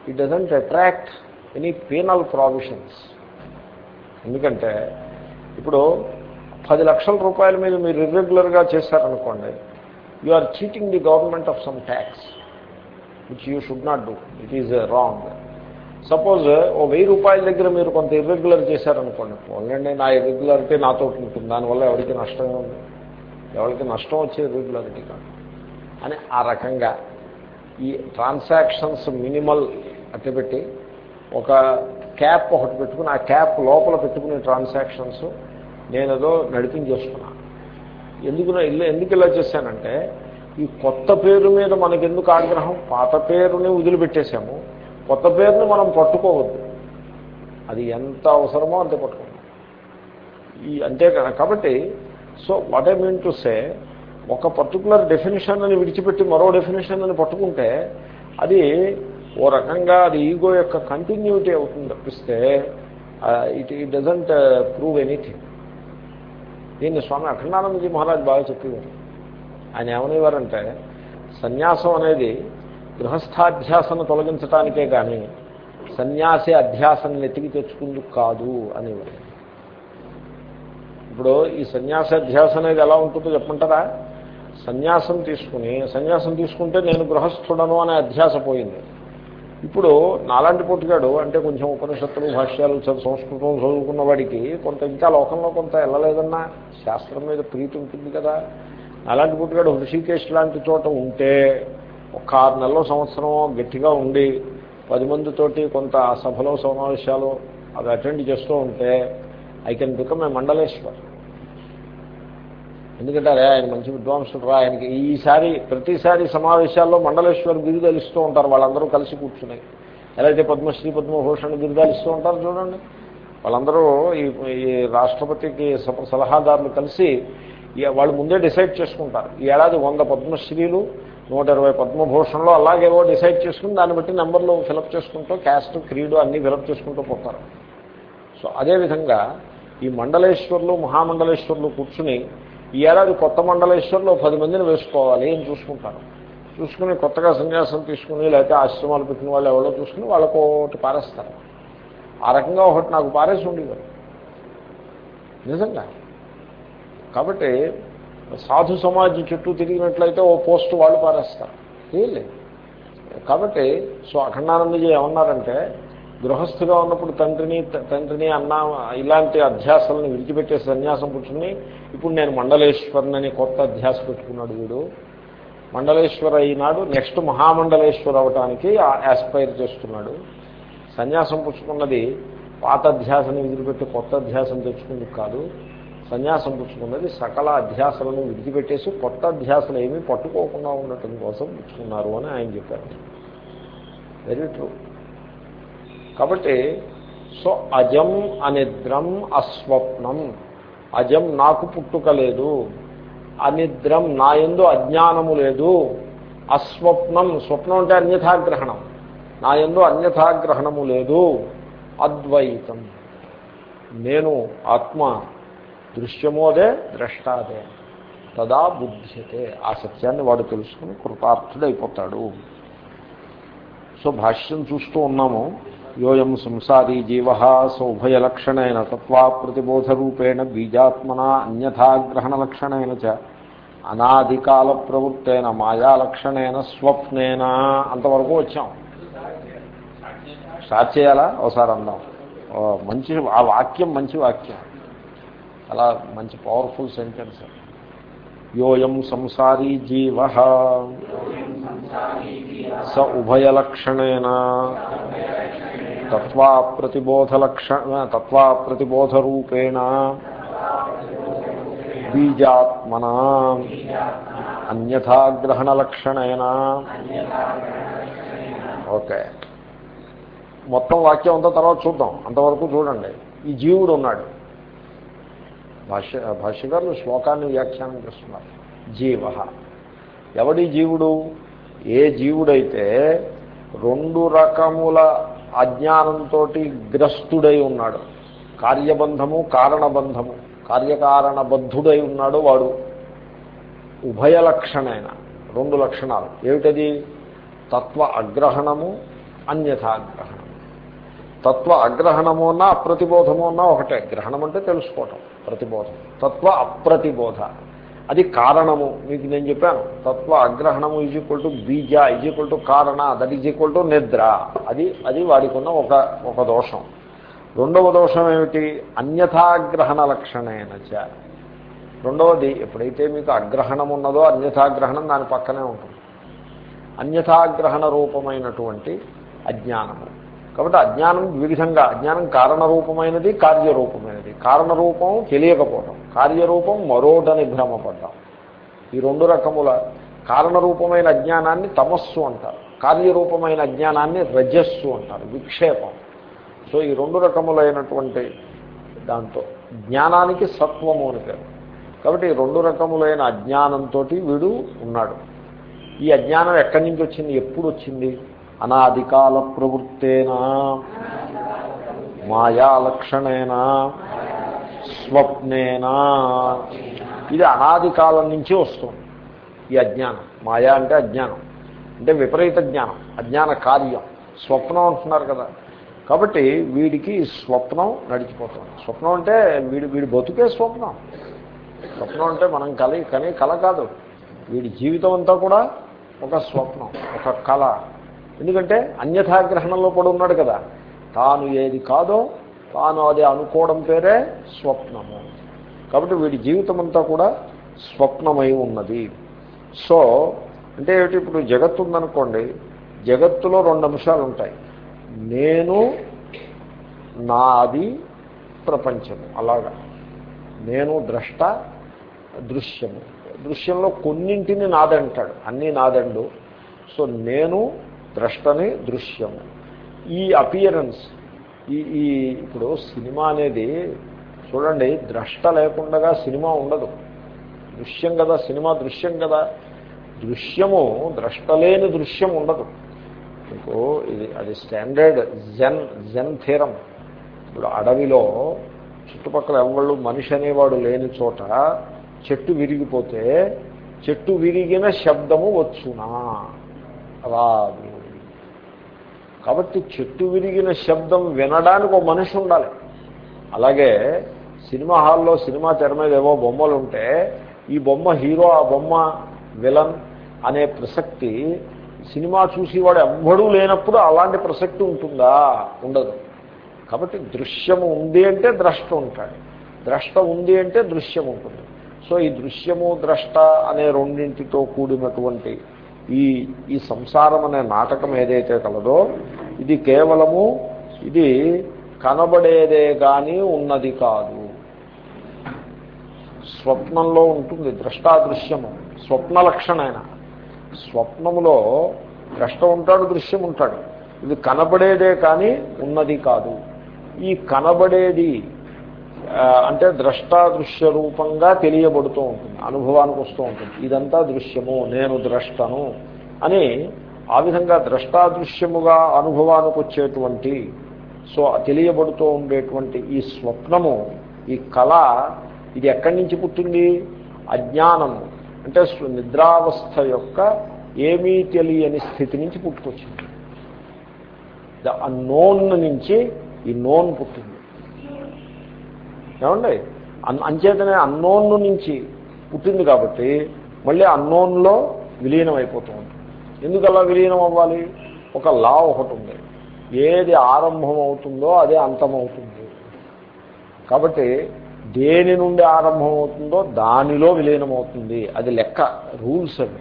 it doesn't attract any penal provisions ఎందుకంటే ఇప్పుడు పది లక్షల రూపాయల మీద మీరు ఇర్రెగ్యులర్గా చేశారనుకోండి you are cheating the government of some tax which you should not do it is wrong suppose ఓ వెయ్యి రూపాయల దగ్గర మీరు కొంత ఇర్రెగ్యులర్ చేశారనుకోండి. పోలండి నా ఇర్రెగ్యులారిటీ నాతో ఉంటుంది. దానివల్ల ఎవరికి నష్టం ఉంది? ఎవరికి నష్టం వచ్చే ఇర్రెగ్యులారిటీ కాదు. అని ఆ రకంగా ఈ ట్రాన్సాక్షన్స్ మినిమల్ అట్టబెట్టి ఒక క్యాప్ ఒకటి పెట్టుకుని ఆ క్యాప్ లోపల పెట్టుకునే ట్రాన్సాక్షన్స్ నేను ఏదో ఎందుకు ఇల్లు ఎందుకు ఇలా చేశానంటే ఈ కొత్త పేరు మీద మనకెందుకు ఆగ్రహం? పాత పేరుని వదిలిపెట్టేశాము. కొత్త పేరుని మనం పట్టుకోవద్దు. అది ఎంత అవసరమో అంతే పట్టుకోవద్దు ఈ అంతే కాబట్టి so what I mean to say ఒక పర్టికులర్ డెఫినేషన్ అని విడిచిపెట్టి మరో డెఫినేషన్ అని పట్టుకుంటే అది ఓ రకంగా అది ఈగో యొక్క కంటిన్యూటీ అవుతుంది తప్పిస్తే it it doesn't prove anything దీన్ని స్వామి అఖండానందజీ మహారాజ్ బాగా చెప్పేవారు. ఆయన ఏమనేవారంటే సన్యాసం అనేది గృహస్థాధ్యాసను తొలగించడానికే కానీ సన్యాసి అధ్యాసం నెతికి తెచ్చుకుందుకు కాదు అనేవారు. ఇప్పుడు ఈ సన్యాస అధ్యాస అనేది ఎలా ఉంటుందో చెప్పమంటారా? సన్యాసం తీసుకుని సన్యాసం తీసుకుంటే నేను గృహస్థుడను అనే అధ్యాస పోయింది. ఇప్పుడు నాలాంటి పుట్టుగాడు అంటే కొంచెం ఉపనిషత్తులు భాష్యాలు చదువు సంస్కృతం చదువుకున్న వాడికి కొంత ఇంకా లోకంలో కొంత వెళ్ళలేదన్నా శాస్త్రం మీద ప్రీతి ఉంటుంది కదా. అలాంటి పుట్టుగాడు హృషికేశ్ లాంటి చోట ఉంటే ఒక ఆరు నెలలో సంవత్సరం గట్టిగా ఉండి పది మందితోటి కొంత సభలో సమావేశాలు అవి అటెండ్ చేస్తూ ఉంటే I can become a Mandaleshwar. ఎందుకంటే అరే ఆయన మంచి విద్వాంసుడు రా ఆయనకి ఈసారి ప్రతిసారి సమావేశాల్లో మండలేశ్వర్ బిరుదాలు ఇస్తూ ఉంటారు వాళ్ళందరూ కలిసి కూర్చుని. ఎలా అయితే పద్మశ్రీ పద్మభూషణ్ బిరుదాలు ఇస్తూ ఉంటారు చూడండి. వాళ్ళందరూ ఈ ఈ రాష్ట్రపతికి సలహాదారులు కలిసి వాళ్ళు ముందే డిసైడ్ చేసుకుంటారు. ఈ ఏడాది వంద పద్మశ్రీలు నూట ఇరవై పద్మభూషణలో అలాగేవో డిసైడ్ చేసుకుని దాన్ని బట్టి నెంబర్లు ఫిలప్ చేసుకుంటూ క్యాస్ట్ క్రీడు అన్నీ ఫిలప్ చేసుకుంటూ పోతారు. సో అదేవిధంగా ఈ మండలేశ్వర్లు మహామండలేశ్వర్లు కూర్చుని ఈ ఏడాది కొత్త మండలేశ్వర్లో పది మందిని వేసుకోవాలి అని చూసుకుంటాను చూసుకుని కొత్తగా సన్యాసం తీసుకుని లేకపోతే ఆశ్రమాలు పెట్టిన వాళ్ళు ఎవరో చూసుకుని వాళ్ళకు ఒకటి పారేస్తారు. ఆ రకంగా ఒకటి నాకు పారేసి ఉండేవారు. నిజంగా. కాబట్టి సాధు సమాజం చుట్టూ తిరిగినట్లయితే ఓ పోస్ట్ వాళ్ళు పారేస్తారు. తెలియలేదు కాబట్టి సో అఖండానందజీ ఏమన్నారంటే గృహస్థుగా ఉన్నప్పుడు తండ్రిని తండ్రిని అన్న ఇలాంటి అధ్యాసాలను విడిచిపెట్టే సన్యాసం పుచ్చుకుని ఇప్పుడు నేను మండలేశ్వరుని కొత్త అధ్యాస పెట్టుకున్నాడు వీడు. మండలేశ్వర అయినాడు నెక్స్ట్ మహామండలేశ్వర్ అవటానికి ఆస్పైర్ చేస్తున్నాడు. సన్యాసం పుచ్చుకున్నది పాత అధ్యాసని విడిచిపెట్టి కొత్త అధ్యాసం తెచ్చుకుంది కాదు. సన్యాసం పుచ్చుకున్నది సకల అధ్యాసలను విడిచిపెట్టేసి కొత్త అధ్యాసలు ఏమీ పట్టుకోకుండా ఉండటం కోసం పుచ్చుకున్నారు అని ఆయన చెప్పారు. వెరీ ట్రూ కాబట్టి సో అజం అనిద్రం అస్వప్నం. అజం నాకు పుట్టుక లేదు. అనిద్రం నా ఎందు అజ్ఞానము లేదు. అస్వప్నం స్వప్నం అంటే అన్యథాగ్రహణం. నా ఎందు అన్యథాగ్రహణము లేదు. అద్వైతం. నేను ఆత్మ దృశ్యమోదే ద్రష్టాదే తదా బుద్ధ్యతే. ఆ సత్యాన్ని వాడు తెలుసుకుని కృతార్థుడైపోతాడు. సో భాష్యం చూస్తూ ఉన్నాము. యోయం సంసారీ జీవ సౌభయలక్షణైన తత్వా ప్రతిబోధరూపేణ బీజాత్మన అన్యథాగ్రహణలక్షణైన చ అనాదికాల ప్రవృత్తైన మాయాలక్షణైన స్వప్నేన అంతవరకు వచ్చాం. స్టార్ట్ చేయాలా? ఒకసారి అందాం. మంచి ఆ వాక్యం మంచి వాక్యం. అలా మంచి పవర్ఫుల్ సెంటెన్స్ యోయం సంసారీ జీవ స ఉభయలక్షణేన తత్వా ప్రతిబోధలక్షణ తత్వా బీజాత్మన. అన్యథాగ్రహణలక్షణేన. ఓకే. మొత్తం వాక్యం అంతా తర్వాత చూద్దాం. అంతవరకు చూడండి. ఈ జీవుడు ఉన్నాడు. భాష్య భాష్యకారులు శ్లోకాన్ని వ్యాఖ్యానం చేస్తున్నారు. జీవ. ఎవడి జీవుడు? ఏ జీవుడైతే రెండు రకముల అజ్ఞానంతో గ్రస్తుడై ఉన్నాడు. కార్యబంధము కారణబంధము. కార్యకారణబద్ధుడై ఉన్నాడు వాడు. ఉభయ ఉభయలక్షణైన రెండు లక్షణాలు. ఏమిటది? తత్వ అగ్రహణము అన్యథాగ్రహణము తత్వ అగ్రహణము అన్నా అప్రతిబోధము అన్నా ఒకటే. గ్రహణం అంటే తెలుసుకోవటం ప్రతిబోధం. తత్వ అప్రతిబోధ. అది కారణము. మీకు నేను చెప్పాను. తత్వ అగ్రహణము ఈజ్ ఈక్వల్ టు బీజ ఈజ్ ఈక్వల్ టు కారణ దట్ ఈజ్ ఈక్వల్ టు నిద్ర. అది అది వాడికి ఉన్న ఒక ఒక దోషం. రెండవ దోషం ఏమిటి? అన్యథాగ్రహణ లక్షణేనచ రెండవది ఎప్పుడైతే మీకు అగ్రహణం ఉన్నదో అన్యథాగ్రహణం దాని పక్కనే ఉంటుంది. అన్యథాగ్రహణ రూపమైనటువంటి అజ్ఞానము. కాబట్టి అజ్ఞానం వివిధంగా అజ్ఞానం కారణరూపమైనది కార్యరూపమైనది. కారణరూపం తెలియకపోవటం కార్యరూపం మరోటని భ్రమపడ్డం ఈ రెండు రకముల కారణరూపమైన అజ్ఞానాన్ని తమస్సు అంటారు. కార్యరూపమైన అజ్ఞానాన్ని రజస్సు అంటారు విక్షేపం. సో ఈ రెండు రకములైనటువంటి దాంతో జ్ఞానానికి సత్వము అని పేరు. కాబట్టి ఈ రెండు రకములైన అజ్ఞానంతో వీడు ఉన్నాడు. ఈ అజ్ఞానం ఎక్కడి నుంచి వచ్చింది? ఎప్పుడు వచ్చింది? అనాదికాల ప్రవృత్తేనా మాయాలక్షణేనా స్వప్నేనా? ఇది అనాది కాలం నుంచి వస్తుంది ఈ అజ్ఞానం. మాయా అంటే అజ్ఞానం. అంటే విపరీత జ్ఞానం. అజ్ఞాన కార్యం. స్వప్నం అంటున్నారు కదా. కాబట్టి వీడికి స్వప్నం నడిచిపోతుంది. స్వప్నం అంటే వీడి వీడి బతుకే స్వప్నం. స్వప్నం అంటే మనం కలి కనే కళ కాదు. వీడి జీవితం అంతా కూడా ఒక స్వప్నం ఒక కళ. ఎందుకంటే అన్యథాగ్రహణంలో కూడా ఉన్నాడు కదా. తాను ఏది కాదో తాను అది అనుకోవడం పేరే స్వప్నము. కాబట్టి వీడి జీవితం అంతా కూడా స్వప్నమై ఉన్నది. సో అంటే ఏమిటి? ఇప్పుడు జగత్తు ఉందనుకోండి జగత్తులో రెండు అంశాలు ఉంటాయి. నేను నాది ప్రపంచము. అలాగా. నేను ద్రష్ట దృశ్యము. దృశ్యంలో కొన్నింటిని నాదంటాడు. అన్నీ నాదండు. సో నేను ద్రష్టని దృశ్యము. ఈ అపియరెన్స్ ఈ ఈ ఇప్పుడు సినిమా అనేది చూడండి ద్రష్ట లేకుండా సినిమా ఉండదు. దృశ్యం కదా సినిమా దృశ్యం కదా. దృశ్యము ద్రష్టలేని దృశ్యం ఉండదు. మీకు ఇది అది స్టాండర్డ్ జెన్ జెన్ థీరం. ఇప్పుడు అడవిలో చుట్టుపక్కల ఎవళ్ళు మనిషి అనేవాడు లేని చోట చెట్టు విరిగిపోతే చెట్టు విరిగిన శబ్దము వచ్చునా? రాదు. కాబట్టి చెట్టు విరిగిన శబ్దం వినడానికి ఒక మనిషి ఉండాలి. అలాగే సినిమా హాల్లో సినిమా తెర మీద ఏవో బొమ్మలు ఉంటే ఈ బొమ్మ హీరో ఆ బొమ్మ విలన్ అనే ప్రసక్తి సినిమా చూసేవాడు ఎవ్వడూ లేనప్పుడు అలాంటి ప్రసక్తి ఉంటుందా? ఉండదు. కాబట్టి దృశ్యము ఉంది అంటే ద్రష్ట ఉంటాడు ద్రష్ట ఉంది అంటే దృశ్యం ఉంటుంది. సో ఈ దృశ్యము ద్రష్ట అనే రెండింటితో కూడినటువంటి ఈ ఈ సంసారం అనే నాటకం ఏదైతే కలదో ఇది కేవలము ఇది కనబడేదే కానీ ఉన్నది కాదు. స్వప్నంలో ఉంటుంది ద్రష్టాదృశ్యము స్వప్న లక్షణమైన. స్వప్నములో ద్రష్ట ఉంటాడు దృశ్యం ఉంటాడు. ఇది కనబడేదే కానీ ఉన్నది కాదు. ఈ కనబడేది అంటే ద్రష్టాదృశ్య రూపంగా తెలియబడుతూ ఉంటుంది అనుభవానికి వస్తూ ఉంటుంది. ఇదంతా దృశ్యము నేను ద్రష్టను అని ఆ విధంగా ద్రష్టాదృశ్యముగా అనుభవానికి వచ్చేటువంటి సో తెలియబడుతూ ఉండేటువంటి ఈ స్వప్నము ఈ కళ ఇది ఎక్కడి నుంచి పుట్టింది? అజ్ఞానము అంటే నిద్రావస్థ యొక్క ఏమీ తెలియని స్థితి నుంచి పుట్టుకొచ్చింది. ద అన్నోన్ నుంచి ఈ నోన్ పుట్టింది. ఏమండి? అంచేతనే అన్నోన్ నుంచి పుట్టింది కాబట్టి మళ్ళీ అన్నోన్లో విలీనం అయిపోతూ ఉంటుంది ఎందుకు అలా విలీనం అవ్వాలి ఒక లా ఒకటి ఉంది. ఏది ఆరంభం అవుతుందో అదే అంతమవుతుంది. కాబట్టి దేని నుండి ఆరంభం అవుతుందో దానిలో విలీనం అవుతుంది అది లెక్క రూల్స్ అవి.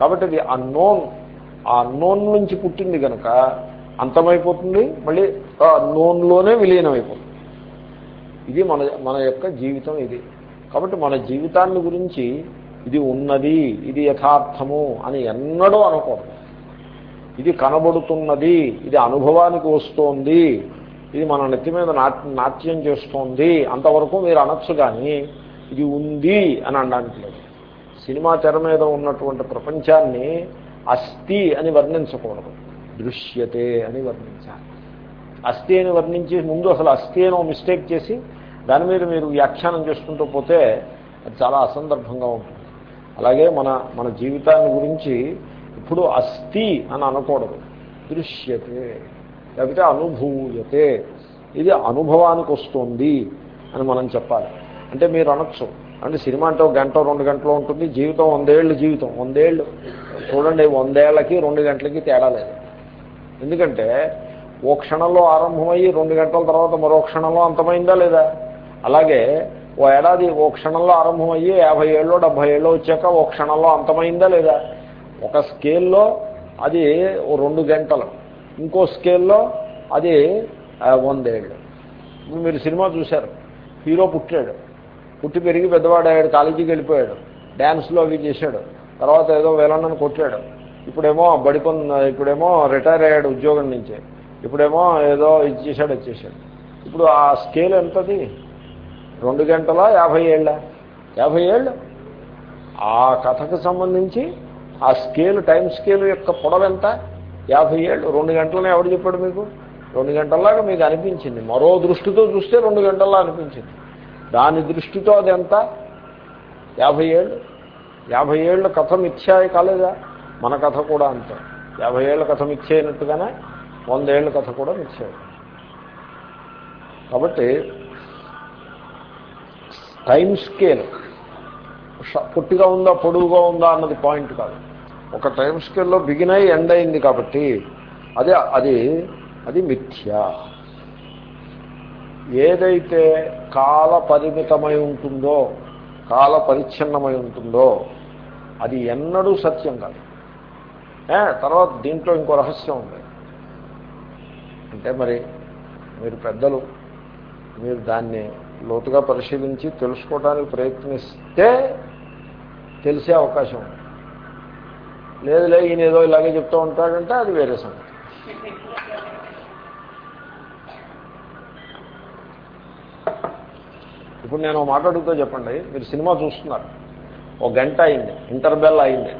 కాబట్టి ఇది అన్నోన్. ఆ అన్నోన్ నుంచి పుట్టింది కనుక అంతమైపోతుంది మళ్ళీ అన్నోన్లోనే విలీనం అయిపోతుంది ఇది మన మన యొక్క జీవితం ఇది. కాబట్టి మన జీవితాన్ని గురించి ఇది ఉన్నది ఇది యథార్థము అని ఎన్నడూ అనకూడదు. ఇది కనబడుతున్నది ఇది అనుభవానికి వస్తోంది ఇది మన నెత్తి మీద నాట్యం చేస్తోంది అంతవరకు మీరు అనొచ్చు కానీ ఇది ఉంది అని అనడానికి లేదు. సినిమా తెర మీద ఉన్నటువంటి ప్రపంచాన్ని అస్థి అని వర్ణించకూడదు. దృశ్యతే అని వర్ణించాలి. అస్థి అని వర్ణించి ముందు అసలు అస్థి అని మిస్టేక్ చేసి దాని మీద మీరు వ్యాఖ్యానం చేసుకుంటూ పోతే అది చాలా అసందర్భంగా ఉంటుంది. అలాగే మన మన జీవితాన్ని గురించి ఇప్పుడు అస్థి అని అనకూడదు. దృశ్యతే లేకపోతే అనుభూయతే. ఇది అనుభవానికి వస్తుంది అని మనం చెప్పాలి. అంటే మీరు అనొచ్చు. అంటే సినిమా అంటే ఒక గంట రెండు గంటలు ఉంటుంది. జీవితం వందేళ్ళు జీవితం. వందేళ్ళు. చూడండి వందేళ్ళకి రెండు గంటలకి తేడా లేదు. ఎందుకంటే ఓ క్షణంలో ఆరంభమయ్యి రెండు గంటల తర్వాత మరో క్షణంలో అంతమైందా లేదా? అలాగే ఓ ఏడాది ఓ క్షణంలో ఆరంభమయ్యి యాభై ఏళ్ళు డెబ్భై ఏళ్ళు వచ్చాక ఓ క్షణంలో అంతమైందా లేదా? ఒక స్కేల్లో అది ఓ రెండు గంటలు. ఇంకో స్కేల్లో అది వందేళ్ళు. మీరు సినిమా చూశారు. హీరో పుట్టాడు. పుట్టి పెరిగి పెద్దవాడయ్యాడు కాలేజీకి వెళ్ళిపోయాడు. డ్యాన్స్లో అవి చేశాడు. తర్వాత ఏదో వేలన్నను కొట్టాడు. ఇప్పుడేమో బడికొన్ ఇప్పుడేమో రిటైర్ అయ్యాడు ఉద్యోగం నుంచి. ఇప్పుడేమో ఏదో ఇది చేశాడు వచ్చేసాడు ఇప్పుడు ఆ స్కేల్ ఎంతది? రెండు గంటల? యాభై ఏళ్ళ? యాభై ఏళ్ళు. ఆ కథకు సంబంధించి ఆ స్కేల్ టైం స్కేల్ యొక్క పొడవెంత? యాభై ఏళ్ళు. రెండు గంటలనే ఎవడు చెప్పాడు మీకు? రెండు గంటల్లాగా మీకు అనిపించింది. మరో దృష్టితో చూస్తే రెండు గంటల్లో అనిపించింది. దాని దృష్టితో అది ఎంత యాభై ఏళ్ళు. యాభై ఏళ్ళ కథ మిథ్యాయి కాలేదా? మన కథ కూడా అంతే. యాభై ఏళ్ళ కథ మిథ్యైనట్టుగానే వంద వందేళ్ళ కథ కూడా మిథ్యాయి కాబట్టి టైం స్కేల్. పొట్టిగా ఉందా పొడువుగా ఉందా అన్నది పాయింట్ కాదు. ఒక టైం స్కేల్లో బిగిన్ అయి ఎండ్ అయింది కాబట్టి అదే అది అది మిథ్య. ఏదైతే కాల పరిమితమై ఉంటుందో కాల పరిచ్ఛిన్నమై ఉంటుందో అది ఎన్నడూ సత్యం కాదు. తర్వాత దీంట్లో ఇంకో రహస్యం ఉంది. అంటే మరి మీరు పెద్దలు మీరు దాన్ని లోతుగా పరిశీలించి తెలుసుకోవడానికి ప్రయత్నిస్తే తెలిసే అవకాశం ఉంది. లేదు లేదు ఈయన ఏదో ఇలాగే చెప్తూ ఉంటాడంటే అది వేరే సంగతి. ఇప్పుడు నేను మాట్లాడుతూ చెప్పండి. మీరు సినిమా చూస్తున్నారు. ఒక గంట అయింది. ఇంటర్బెల్ అయింది.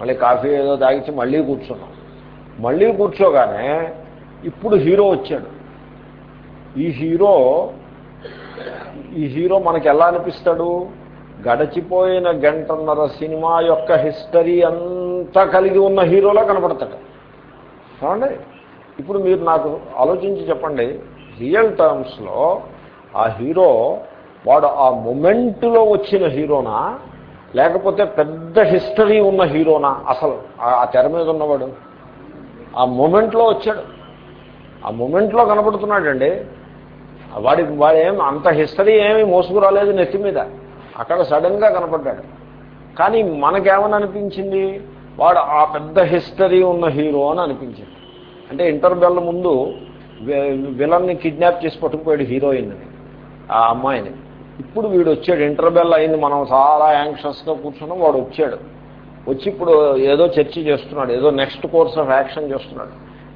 మళ్ళీ కాఫీ ఏదో తాగించి మళ్ళీ కూర్చున్నాం. మళ్ళీ కూర్చోగానే ఇప్పుడు హీరో వచ్చాడు. ఈ హీరో ఈ హీరో మనకి ఎలా అనిపిస్తాడు గడచిపోయిన గంటన్నర సినిమా యొక్క హిస్టరీ అంతా కలిగి ఉన్న హీరోలా కనపడతాడు. ఏమండి ఇప్పుడు మీరు నాకు ఆలోచించి చెప్పండి. రియల్ టర్మ్స్లో ఆ హీరో వాడు ఆ మొమెంట్లో వచ్చిన హీరోనా? లేకపోతే పెద్ద హిస్టరీ ఉన్న హీరోనా? అసలు ఆ తెర మీద ఉన్నవాడు? ఆ మూమెంట్లో వచ్చాడు. ఆ మూమెంట్లో కనపడుతున్నాడండి. వాడి వాడు ఏం అంత హిస్టరీ ఏమీ మోసుకురాలేదు నెత్తి మీద. అక్కడ సడన్గా కనపడ్డాడు. కానీ మనకేమని అనిపించింది? వాడు ఆ పెద్ద హిస్టరీ ఉన్న హీరో అని అనిపించింది. అంటే ఇంటర్వెల్ ముందు విలన్ని కిడ్నాప్ చేసి పట్టుకుపోయాడు హీరోయిన్. ఆ అమ్మాయిని. ఇప్పుడు వీడు వచ్చాడు. ఇంటర్వెల్ అయింది. మనం చాలా యాంక్షస్గా కూర్చున్నాం. వాడు వచ్చాడు. వచ్చి ఇప్పుడు ఏదో చర్చ చేస్తున్నాడు. ఏదో నెక్స్ట్ కోర్స్ ఆఫ్ యాక్షన్ చేస్తున్నాడు.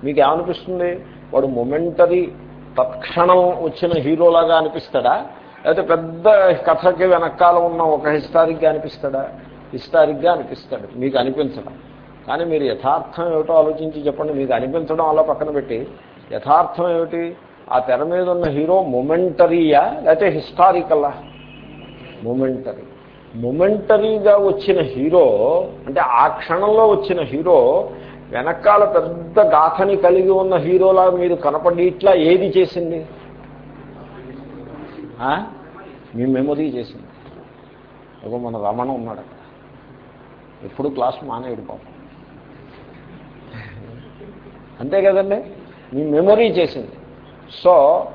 మీకు ఏమనిపిస్తుంది? వాడు మొమెంటరీ తత్క్షణం వచ్చిన హీరోలాగా అనిపిస్తాడా? లేకపోతే పెద్ద కథకి వెనకాల ఉన్న ఒక హిస్టారిక్గా అనిపిస్తాడా? హిస్టారిక్గా అనిపిస్తాడు. మీకు అనిపించడం. కానీ మీరు యథార్థం ఏమిటో ఆలోచించి చెప్పండి. మీకు అనిపించడం అలా పక్కన పెట్టి యథార్థం ఏమిటి? ఆ తెర మీద ఉన్న హీరో మొమెంటరీయా లేకపోతే హిస్టారికల్లా మొమెంటరీ మొమెంటరీగా వచ్చిన హీరో అంటే ఆ క్షణంలో వచ్చిన హీరో వెనకాల పెద్ద గాథని కలిగి ఉన్న హీరోలా మీరు కనపడి ఇట్లా ఏది చేసింది? మీ మెమొరీ చేసింది. ఒక మన రమణ ఉన్నాడు అక్కడ. ఎప్పుడు క్లాస్ మానేయడు పాపం. అంతే కదండి? మీ మెమొరీ చేసింది. సో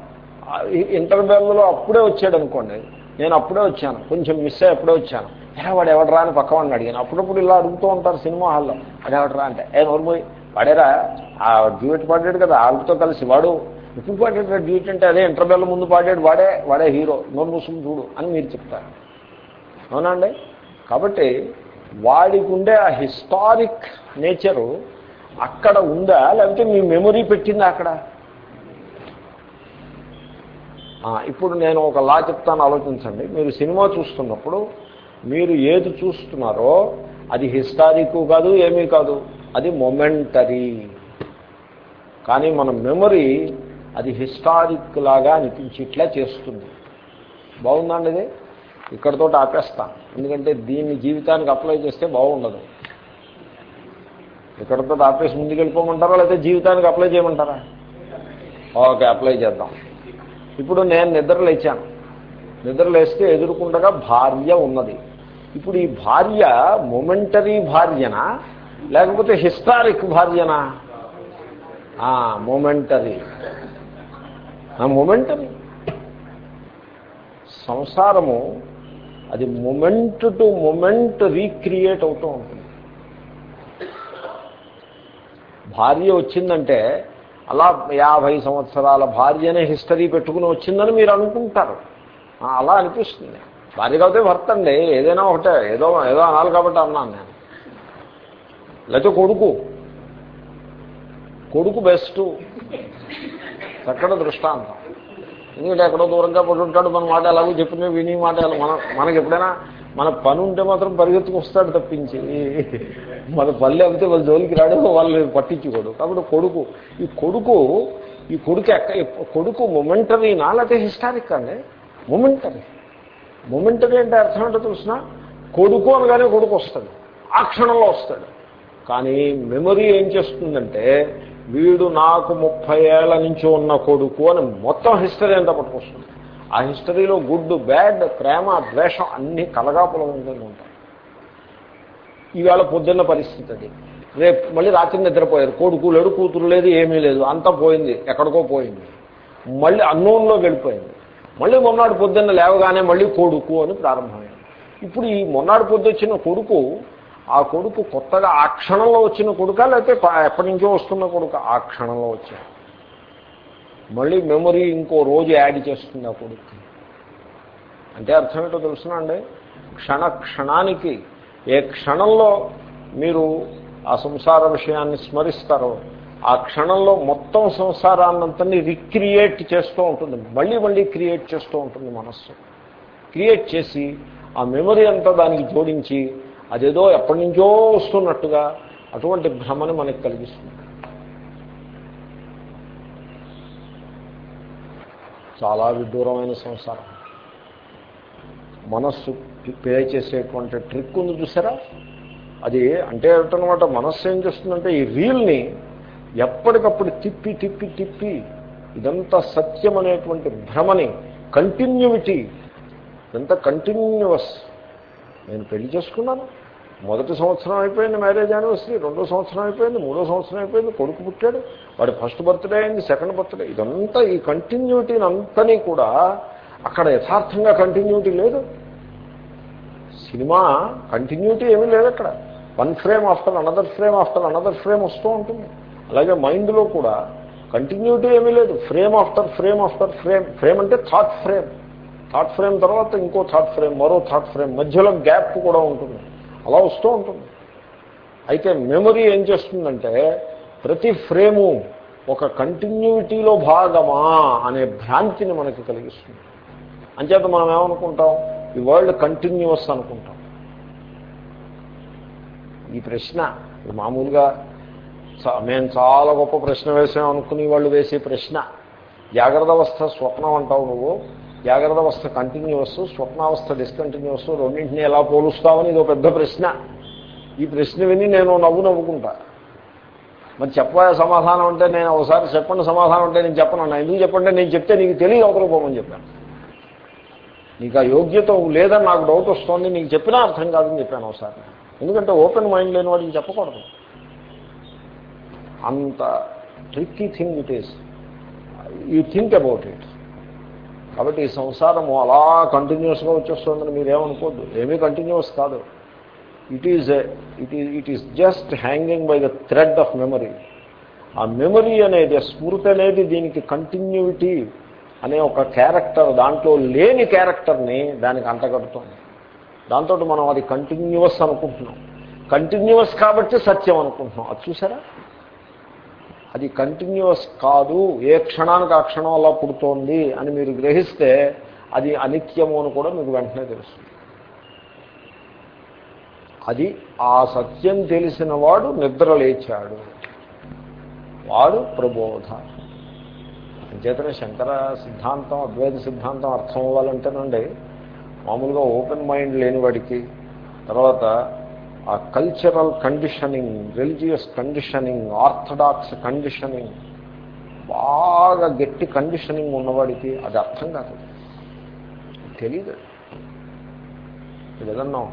ఇంటర్వెల్లో అప్పుడే వచ్చాడు అనుకోండి. నేను అప్పుడే వచ్చాను. కొంచెం మిస్ అయ్యి అప్పుడే వచ్చాను. వాడు ఎవడరా అని పక్కవాడిని అడిగాను. అప్పుడప్పుడు ఇలా అడుగుతూ ఉంటారు సినిమా హాల్లో. వాడు ఎవడరా అంటే ఏ నోరుమోయి వాడేరా ఆ డ్యూట్ పాడాడు కదా వాళ్ళతో కలిసి వాడు. ఇప్పుడు పాడాడు డ్యూట్ అంటే అదే ఇంటర్వెల్ ముందు పాడాడు వాడే వాడే హీరో నోరు మూసుకుని చూడు అని మీరు చెప్తారు. అవునండి కాబట్టి వాడికి ఉండే ఆ హిస్టారిక్ నేచరు అక్కడ ఉందా? లేకపోతే మీ మెమొరీ పెట్టిందా అక్కడ? ఇప్పుడు నేను ఒక లా చెప్తాను ఆలోచించండి. మీరు సినిమా చూస్తున్నప్పుడు మీరు ఏది చూస్తున్నారో అది హిస్టారిక్ కాదు ఏమీ కాదు. అది మొమెంటరీ. కానీ మన మెమరీ అది హిస్టారిక్ లాగా అనిపించేట్లా చేస్తుంది. బాగుందండి ఇది? ఇక్కడతో ఆపేస్తాను ఎందుకంటే దీన్ని జీవితానికి అప్లై చేస్తే బాగుండదు. ఇక్కడతో ఆపేసి ముందుకు వెళ్ళిపోమంటారా లేకపోతే జీవితానికి అప్లై చేయమంటారా? ఓకే అప్లై చేద్దాం. ఇప్పుడు నేను నిద్ర లేచాను. నిద్ర లేస్తే ఎదుర్కొండగా భార్య ఉన్నది. ఇప్పుడు ఈ భార్య మొమెంటరీ భార్యనా? లేకపోతే హిస్టారిక్ భార్యనా? మొమెంటరీ మొమెంటరీ సంసారము అది మొమెంట్ టు మొమెంట్ రీక్రియేట్ అవుతూ ఉంటుంది. భార్య వచ్చిందంటే అలా యాభై సంవత్సరాల భార్యనే హిస్టరీ పెట్టుకుని వచ్చిందని మీరు అనుకుంటారు. అలా అనిపిస్తుంది. భార్య కాబట్టి భర్త అండి. ఏదైనా ఒకటే. ఏదో ఏదో అనాలి కాబట్టి అన్నాను నేను. లేకపోతే కొడుకు. కొడుకు బెస్ట్. చక్కడ దృష్టాంతం. ఎందుకంటే ఎక్కడో దూరంగా పడి ఉంటాడు. మన మాట ఎలాగో చెప్పిన విని మాట మన మనకి ఎప్పుడైనా మన పని ఉంటే మాత్రం పరిగెత్తుకు వస్తాడు తప్పించి మన పల్లె అయితే వాళ్ళ జోలికి రాడు. వాళ్ళు పట్టించుకోడు. కాబట్టి కొడుకు. ఈ కొడుకు ఈ కొడుకు ఎక్క కొడుకు మొమెంటరీనా లేకపోతే హిస్టారిక్ అండి? మొమెంటరీ మొమెంటరీ అంటే అర్థం ఏంటో తెలిసిన? కొడుకు అనగానే కొడుకు వస్తాడు. ఆ క్షణంలో వస్తాడు. కానీ మెమరీ ఏం చేస్తుందంటే వీడు నాకు ముప్పై ఏళ్ళ నుంచి ఉన్న కొడుకు అని మొత్తం హిస్టరీ అంతా పట్టుకొస్తుంది. ఆ హిస్టరీలో గుడ్ బ్యాడ్ ప్రేమ ద్వేషం అన్నీ కలగాపులం ఉంటాయి. ఈవేళ పొద్దున్న పరిస్థితి అది. రేపు మళ్ళీ రాత్రి నిద్రపోయారు. కొడుకు లేడు కూతురు లేదు ఏమీ లేదు. అంతా పోయింది. ఎక్కడికో పోయింది. మళ్ళీ అన్నోన్లో వెళ్ళిపోయింది. మళ్ళీ మొన్నటి పొద్దున్న లేవగానే మళ్ళీ కొడుకు అని ప్రారంభమైంది. ఇప్పుడు ఈ మొన్నటి పొద్దు వచ్చిన కొడుకు ఆ కొడుకు కొత్తగా ఆ క్షణంలో వచ్చిన కొడుక లేకపోతే ఎప్పటి నుంచో వస్తున్న కొడుకు? ఆ క్షణంలో వచ్చా మళ్ళీ మెమొరీ ఇంకో రోజు యాడ్ చేస్తుంది ఆ కొడుకు. అంటే అర్థం ఏంటో తెలుసునండి క్షణ క్షణానికి ఏ క్షణంలో మీరు ఆ సంసార విషయాన్ని స్మరిస్తారో ఆ క్షణంలో మొత్తం సంసారాన్నంతని రిక్రియేట్ చేస్తూ ఉంటుంది. మళ్ళీ మళ్ళీ క్రియేట్ చేస్తూ ఉంటుంది మనస్సు. క్రియేట్ చేసి ఆ మెమరీ అంతా దానికి జోడించి అదేదో ఎప్పటి నుంచో వస్తున్నట్టుగా అటువంటి భ్రమని మనకి కలిగిస్తుంది. చాలా విదూరమైన సంసారం. మనస్సు పే చేసేటువంటి ట్రిక్ ఉంది చూసారా? అది అంటే ఏమిటనమాట మనస్సు ఏం చేస్తుందంటే ఈ రీల్ని ఎప్పటికప్పుడు తిప్పి తిప్పి తిప్పి ఇదంతా సత్యం అనేటువంటి భ్రమని కంటిన్యూటీ ఇదంతా కంటిన్యూవస్ నేను పెళ్ళి చేసుకున్నాను. మొదటి సంవత్సరం అయిపోయింది మ్యారేజ్ యానివర్సరీ రెండో సంవత్సరం అయిపోయింది మూడో సంవత్సరం అయిపోయింది కొడుకు పుట్టాడు వాడి ఫస్ట్ బర్త్డే అయింది సెకండ్ బర్త్డే ఇదంతా ఈ కంటిన్యూటీని అంతని కూడా అక్కడ యథార్థంగా కంటిన్యూటీ లేదు. సినిమా కంటిన్యూటీ ఏమీ లేదు అక్కడ. One frame after another frame after another frame వస్తూ ఉంటుంది. అలాగే మైండ్లో కూడా కంటిన్యూటీ ఏమీ లేదు. Frame after frame after frame frame అంటే థాట్ ఫ్రేమ్ థాట్ ఫ్రేమ్ తర్వాత ఇంకో థాట్ ఫ్రేమ్ మరో థాట్ ఫ్రేమ్ మధ్యలో గ్యాప్ కూడా ఉంటుంది. అలా వస్తూ ఉంటుంది. అయితే మెమరీ ఏం చేస్తుందంటే ప్రతి ఫ్రేము ఒక కంటిన్యూటీలో భాగమా అనే భ్రాంతిని మనకి కలిగిస్తుంది. అంచేత మనం ఏమనుకుంటాం? ఈ వరల్డ్ కంటిన్యూస్ అనుకుంటాం. ఈ ప్రశ్న మామూలుగా మేము చాలా గొప్ప ప్రశ్న వేసాం అనుకుని వాళ్ళు వేసే ప్రశ్న. జాగ్రత్త అవస్థ స్వప్నం అంటావు నువ్వు. జాగ్రత్త అవస్థ కంటిన్యూస్ స్వప్నావస్థ డిస్కంటిన్యూస్ రెండింటిని ఎలా పోలుస్తావని ఇది పెద్ద ప్రశ్న. ఈ ప్రశ్న విని నేను నవ్వు నవ్వుకుంటా. మరి చెప్పబోయే సమాధానం అంటే నేను ఒకసారి చెప్పండి సమాధానం అంటే నేను చెప్పను అన్నా. ఎందుకు చెప్పండి? నేను చెప్తే నీకు తెలియదు అవతల పోమని చెప్పాను. నీకు ఆ యోగ్యత లేదని నాకు డౌట్ వస్తుంది నీకు చెప్పినా అర్థం కాదని చెప్పాను ఒకసారి. ఎందుకంటే ఓపెన్ మైండ్ లేని వాడికి చెప్పకూడదు. అంత tricky thing it is you think about it కాబట్టి ఈ సంసారము అలా కంటిన్యూస్గా వచ్చేస్తుందని మీరేమనుకోద్దు ఏమీ కంటిన్యూస్ కాదు. It is it is it is just hanging by the thread of memory ఆ మెమరీ అనేది స్మృతి అనేది దీనికి కంటిన్యూటీ అనే ఒక క్యారెక్టర్ దాంట్లో లేని క్యారెక్టర్ని దానికి అంటగడుతుంది. దాంతో మనం అది కంటిన్యూస్ అనుకుంటున్నాం. కంటిన్యూస్ కాబట్టి సత్యం అనుకుంటున్నాం. అది చూసారా? అది కంటిన్యూస్ కాదు ఏ క్షణానికి ఆ క్షణం అలా పుడుతోంది అని మీరు గ్రహిస్తే అది అనిత్యము అని కూడా మీకు వెంటనే తెలుస్తుంది. అది ఆ సత్యం తెలిసిన వాడు నిద్ర లేచాడు. వాడు ప్రబోధ. అంచేతనే శంకర సిద్ధాంతం అద్వైత సిద్ధాంతం అర్థం అవ్వాలంటేనండి మామూలుగా ఓపెన్ మైండ్ లేని వాడికి తర్వాత ఆ cultural conditioning religious conditioning orthodox conditioning బాగా గట్టి కండిషనింగ్ ఉన్నవాడికి అది అర్థం కాదు. తెలీదు. ఇది ఏదన్నా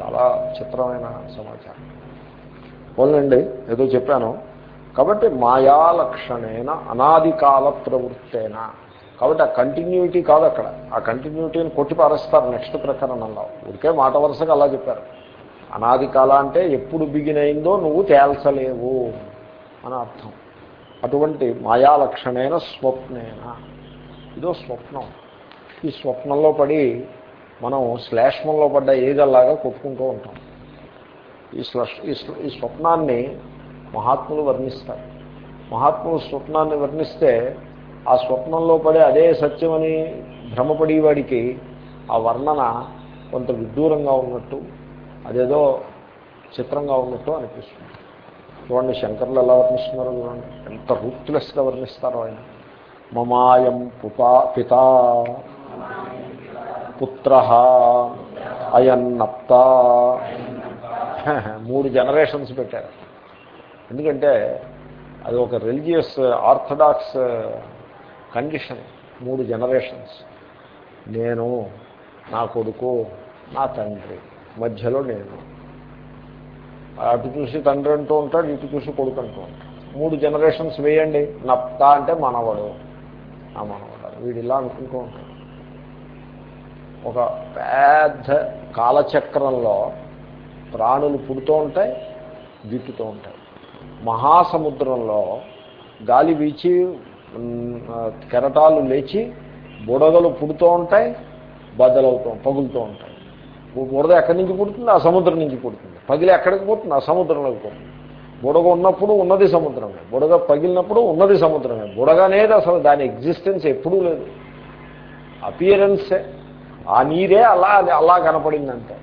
చాలా చిత్రమైన సమాచారం. పోలండి ఏదో చెప్పాను. కాబట్టి మాయాలక్షణేన అనాది కాల ప్రవృత్తేన. కాబట్టి ఆ కంటిన్యూటీ కాదు అక్కడ. ఆ కంటిన్యూటీని కొట్టి పారేస్తారు నెక్స్ట్ ప్రకరణంలో ఊరికే మాట వరుసగా అలా చెప్పారు. అనాది కాల అంటే ఎప్పుడు బిగిన్ అయిందో నువ్వు తేల్చలేవు అని అర్థం. అటువంటి మాయాలక్షణైన స్వప్నేన. ఇదో స్వప్నం. ఈ స్వప్నంలో పడి మనం శ్లేష్మంలో పడ్డ ఏగల్లాగా కొట్టుకుంటూ ఉంటాం. ఈ ఈ స్వప్నాన్ని మహాత్ములు వర్ణిస్తారు. మహాత్ములు స్వప్నాన్ని వర్ణిస్తే ఆ స్వప్నంలో పడే అదే సత్యమని భ్రమపడేవాడికి ఆ వర్ణన కొంత విడ్డూరంగా ఉన్నట్టు అదేదో చిత్రంగా ఉన్నట్టు అనిపిస్తుంది. చూడండి శంకర్లు ఎలా వర్ణిస్తున్నారో చూడండి. ఎంత రూత్లెస్గా వర్ణిస్తారో ఆయన. మమాయం పుతా పితా పుత్ర అయన్నప్త మూడు జనరేషన్స్ పెట్టారు. ఎందుకంటే అది ఒక రిలీజియస్ ఆర్థడాక్స్ కండిషన్ మూడు జనరేషన్స్. నేను నా కొడుకు నా తండ్రి మధ్యలో నేను. అటు చూసి తండ్రి అంటూ ఉంటాడు ఇటు చూసి కొడుకు అంటూ ఉంటాడు. మూడు జనరేషన్స్ వేయండి. నప్త అంటే మనవడు. ఆ మనవడు. వీడు ఇలా అనుకుంటూ ఉంటాడు. ఒక పెద్ద కాలచక్రంలో ప్రాణులు పుడుతూ ఉంటాయి గిట్టుతూ ఉంటాయి. మహాసముద్రంలో గాలి వీచి కెరటాలు లేచి బుడగలు పుడుతూ ఉంటాయి బద్దలవుతూ పగులుతూ ఉంటాయి. బు- బుడద ఎక్కడి నుంచి పుడుతుంది? ఆ సముద్రం నుంచి పుడుతుంది. పగిలి ఎక్కడికి పోతుంది? ఆ సముద్రంలోకి పోతుంది. బుడగ ఉన్నప్పుడు ఉన్నది సముద్రమే. బుడగ పగిలినప్పుడు ఉన్నది సముద్రమే. బుడగ అనేది అసలు దాని ఎగ్జిస్టెన్స్ ఎప్పుడూ లేదు. అపియరెన్సే ఆ నీరే అలా అది అలా కనపడిందంటే.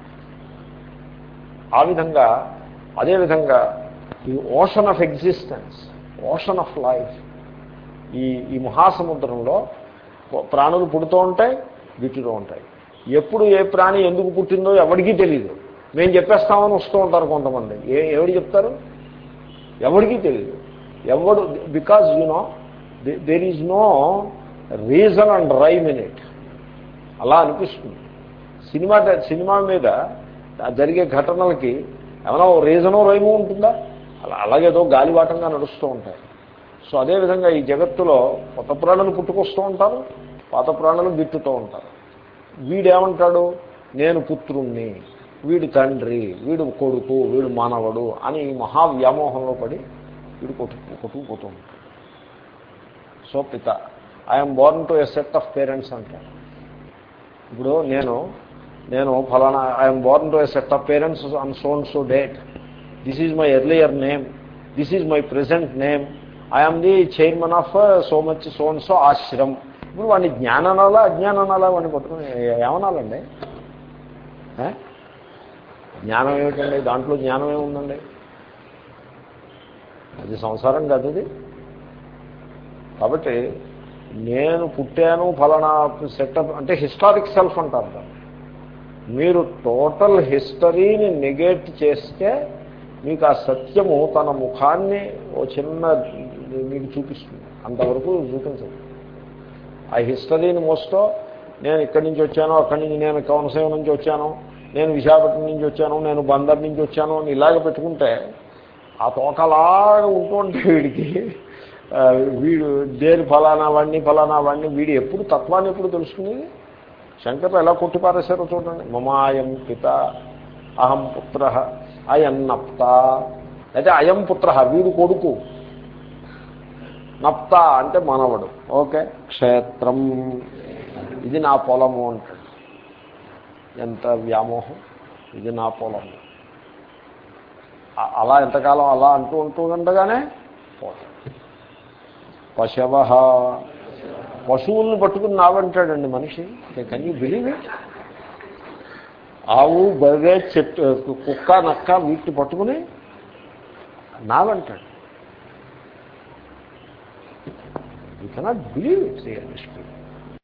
ఆ విధంగా అదేవిధంగా ఈ ocean of existence ocean of life ఈ ఈ మహాసముద్రంలో ప్రాణులు పుడుతూ ఉంటాయి గిట్టుతూ ఉంటాయి. ఎప్పుడు ఏ ప్రాణి ఎందుకు పుట్టిందో ఎవరికీ తెలియదు మేము చెప్పేస్తామని వస్తూ ఉంటారు కొంతమంది. ఏ ఎవరు చెప్తారు? ఎవరికీ తెలియదు ఎవడు because you know there is no reason and rhyme in it అలా అనిపిస్తుంది. సినిమా సినిమా మీద జరిగే ఘటనలకి ఏమైనా ఓ రీజనో రైము ఉంటుందా? అలా అలాగేదో గాలివాటంగా నడుస్తూ ఉంటాయి. సో అదేవిధంగా ఈ జగత్తులో కొత్త ప్రాణులు పుట్టుకొస్తూ ఉంటారు పాత ప్రాణులు గిట్టుతూ ఉంటారు. వీడేమంటాడు? నేను పుత్రుణ్ణి వీడు తండ్రి వీడు కొడుకు వీడు మానవుడు అని ఈ మహావ్యామోహంలో పడి వీడు కొట్టు కొట్టుకుపోతూ ఉంటాడు. సో పిత I'm born to a set of parents అంటారు ఇప్పుడు నేను నేను ఫలానా I'm born to a set of parents on so and so date this is my earlier name this is my present name I'm the chairman of so much so and so ashram ఇప్పుడు వాడిని జ్ఞాననాలా అజ్ఞాననాలా వాడిని పట్టుకుని ఏమనాలండి? జ్ఞానం ఏమిటండి? దాంట్లో జ్ఞానం ఏముందండి? అది సంసారం కాదు అది కాబట్టి నేను పుట్టాను ఫలానా సెటప్ అంటే హిస్టారిక్ సెల్ఫ్ అంటారు దాన్ని. మీరు టోటల్ హిస్టరీని నెగెట్ చేస్తే మీకు ఆ సత్యము తన ముఖాన్ని ఓ చిన్న మీకు చూపిస్తుంది. అంతవరకు చూపించదు. ఆ హిస్టరీని మోస్తో నేను ఇక్కడి నుంచి వచ్చాను అక్కడి నుంచి నేను కోనసీమ నుంచి వచ్చాను నేను విశాఖపట్నం నుంచి వచ్చాను నేను బందర్ నుంచి వచ్చాను అని ఇలాగ పెట్టుకుంటే ఆ తోకలాగా ఉంటుంటే వీడికి వీడు దేని ఫలానా వాడిని ఫలానా వాడిని వీడు ఎప్పుడు తత్వాన్ని ఎప్పుడు తెలుసుకునేది? శంకర్లు ఎలా కొట్టిపారేశారో చూడండి. మమాయం పిత అహం పుత్ర అయన్నప్త. అయితే అయం పుత్ర వీడు కొడుకు. నప్త అంటే మనవడు. ఓకే. క్షేత్రం. ఇది నా పొలము అంటాడు. ఎంత వ్యామోహం. ఇది నా పొలము. అలా ఎంతకాలం అలా అంటూ ఉంటూ ఉండగానే పోతాడు. పశవ. పశువుల్ని పట్టుకుని నావంటాడండి మనిషి. కన్ యూ బిలీవ్ ఇట్ ఆవు బర్రె చెట్టు కుక్క నక్క వీటిని పట్టుకుని నావంటాడు. You cannot believe it real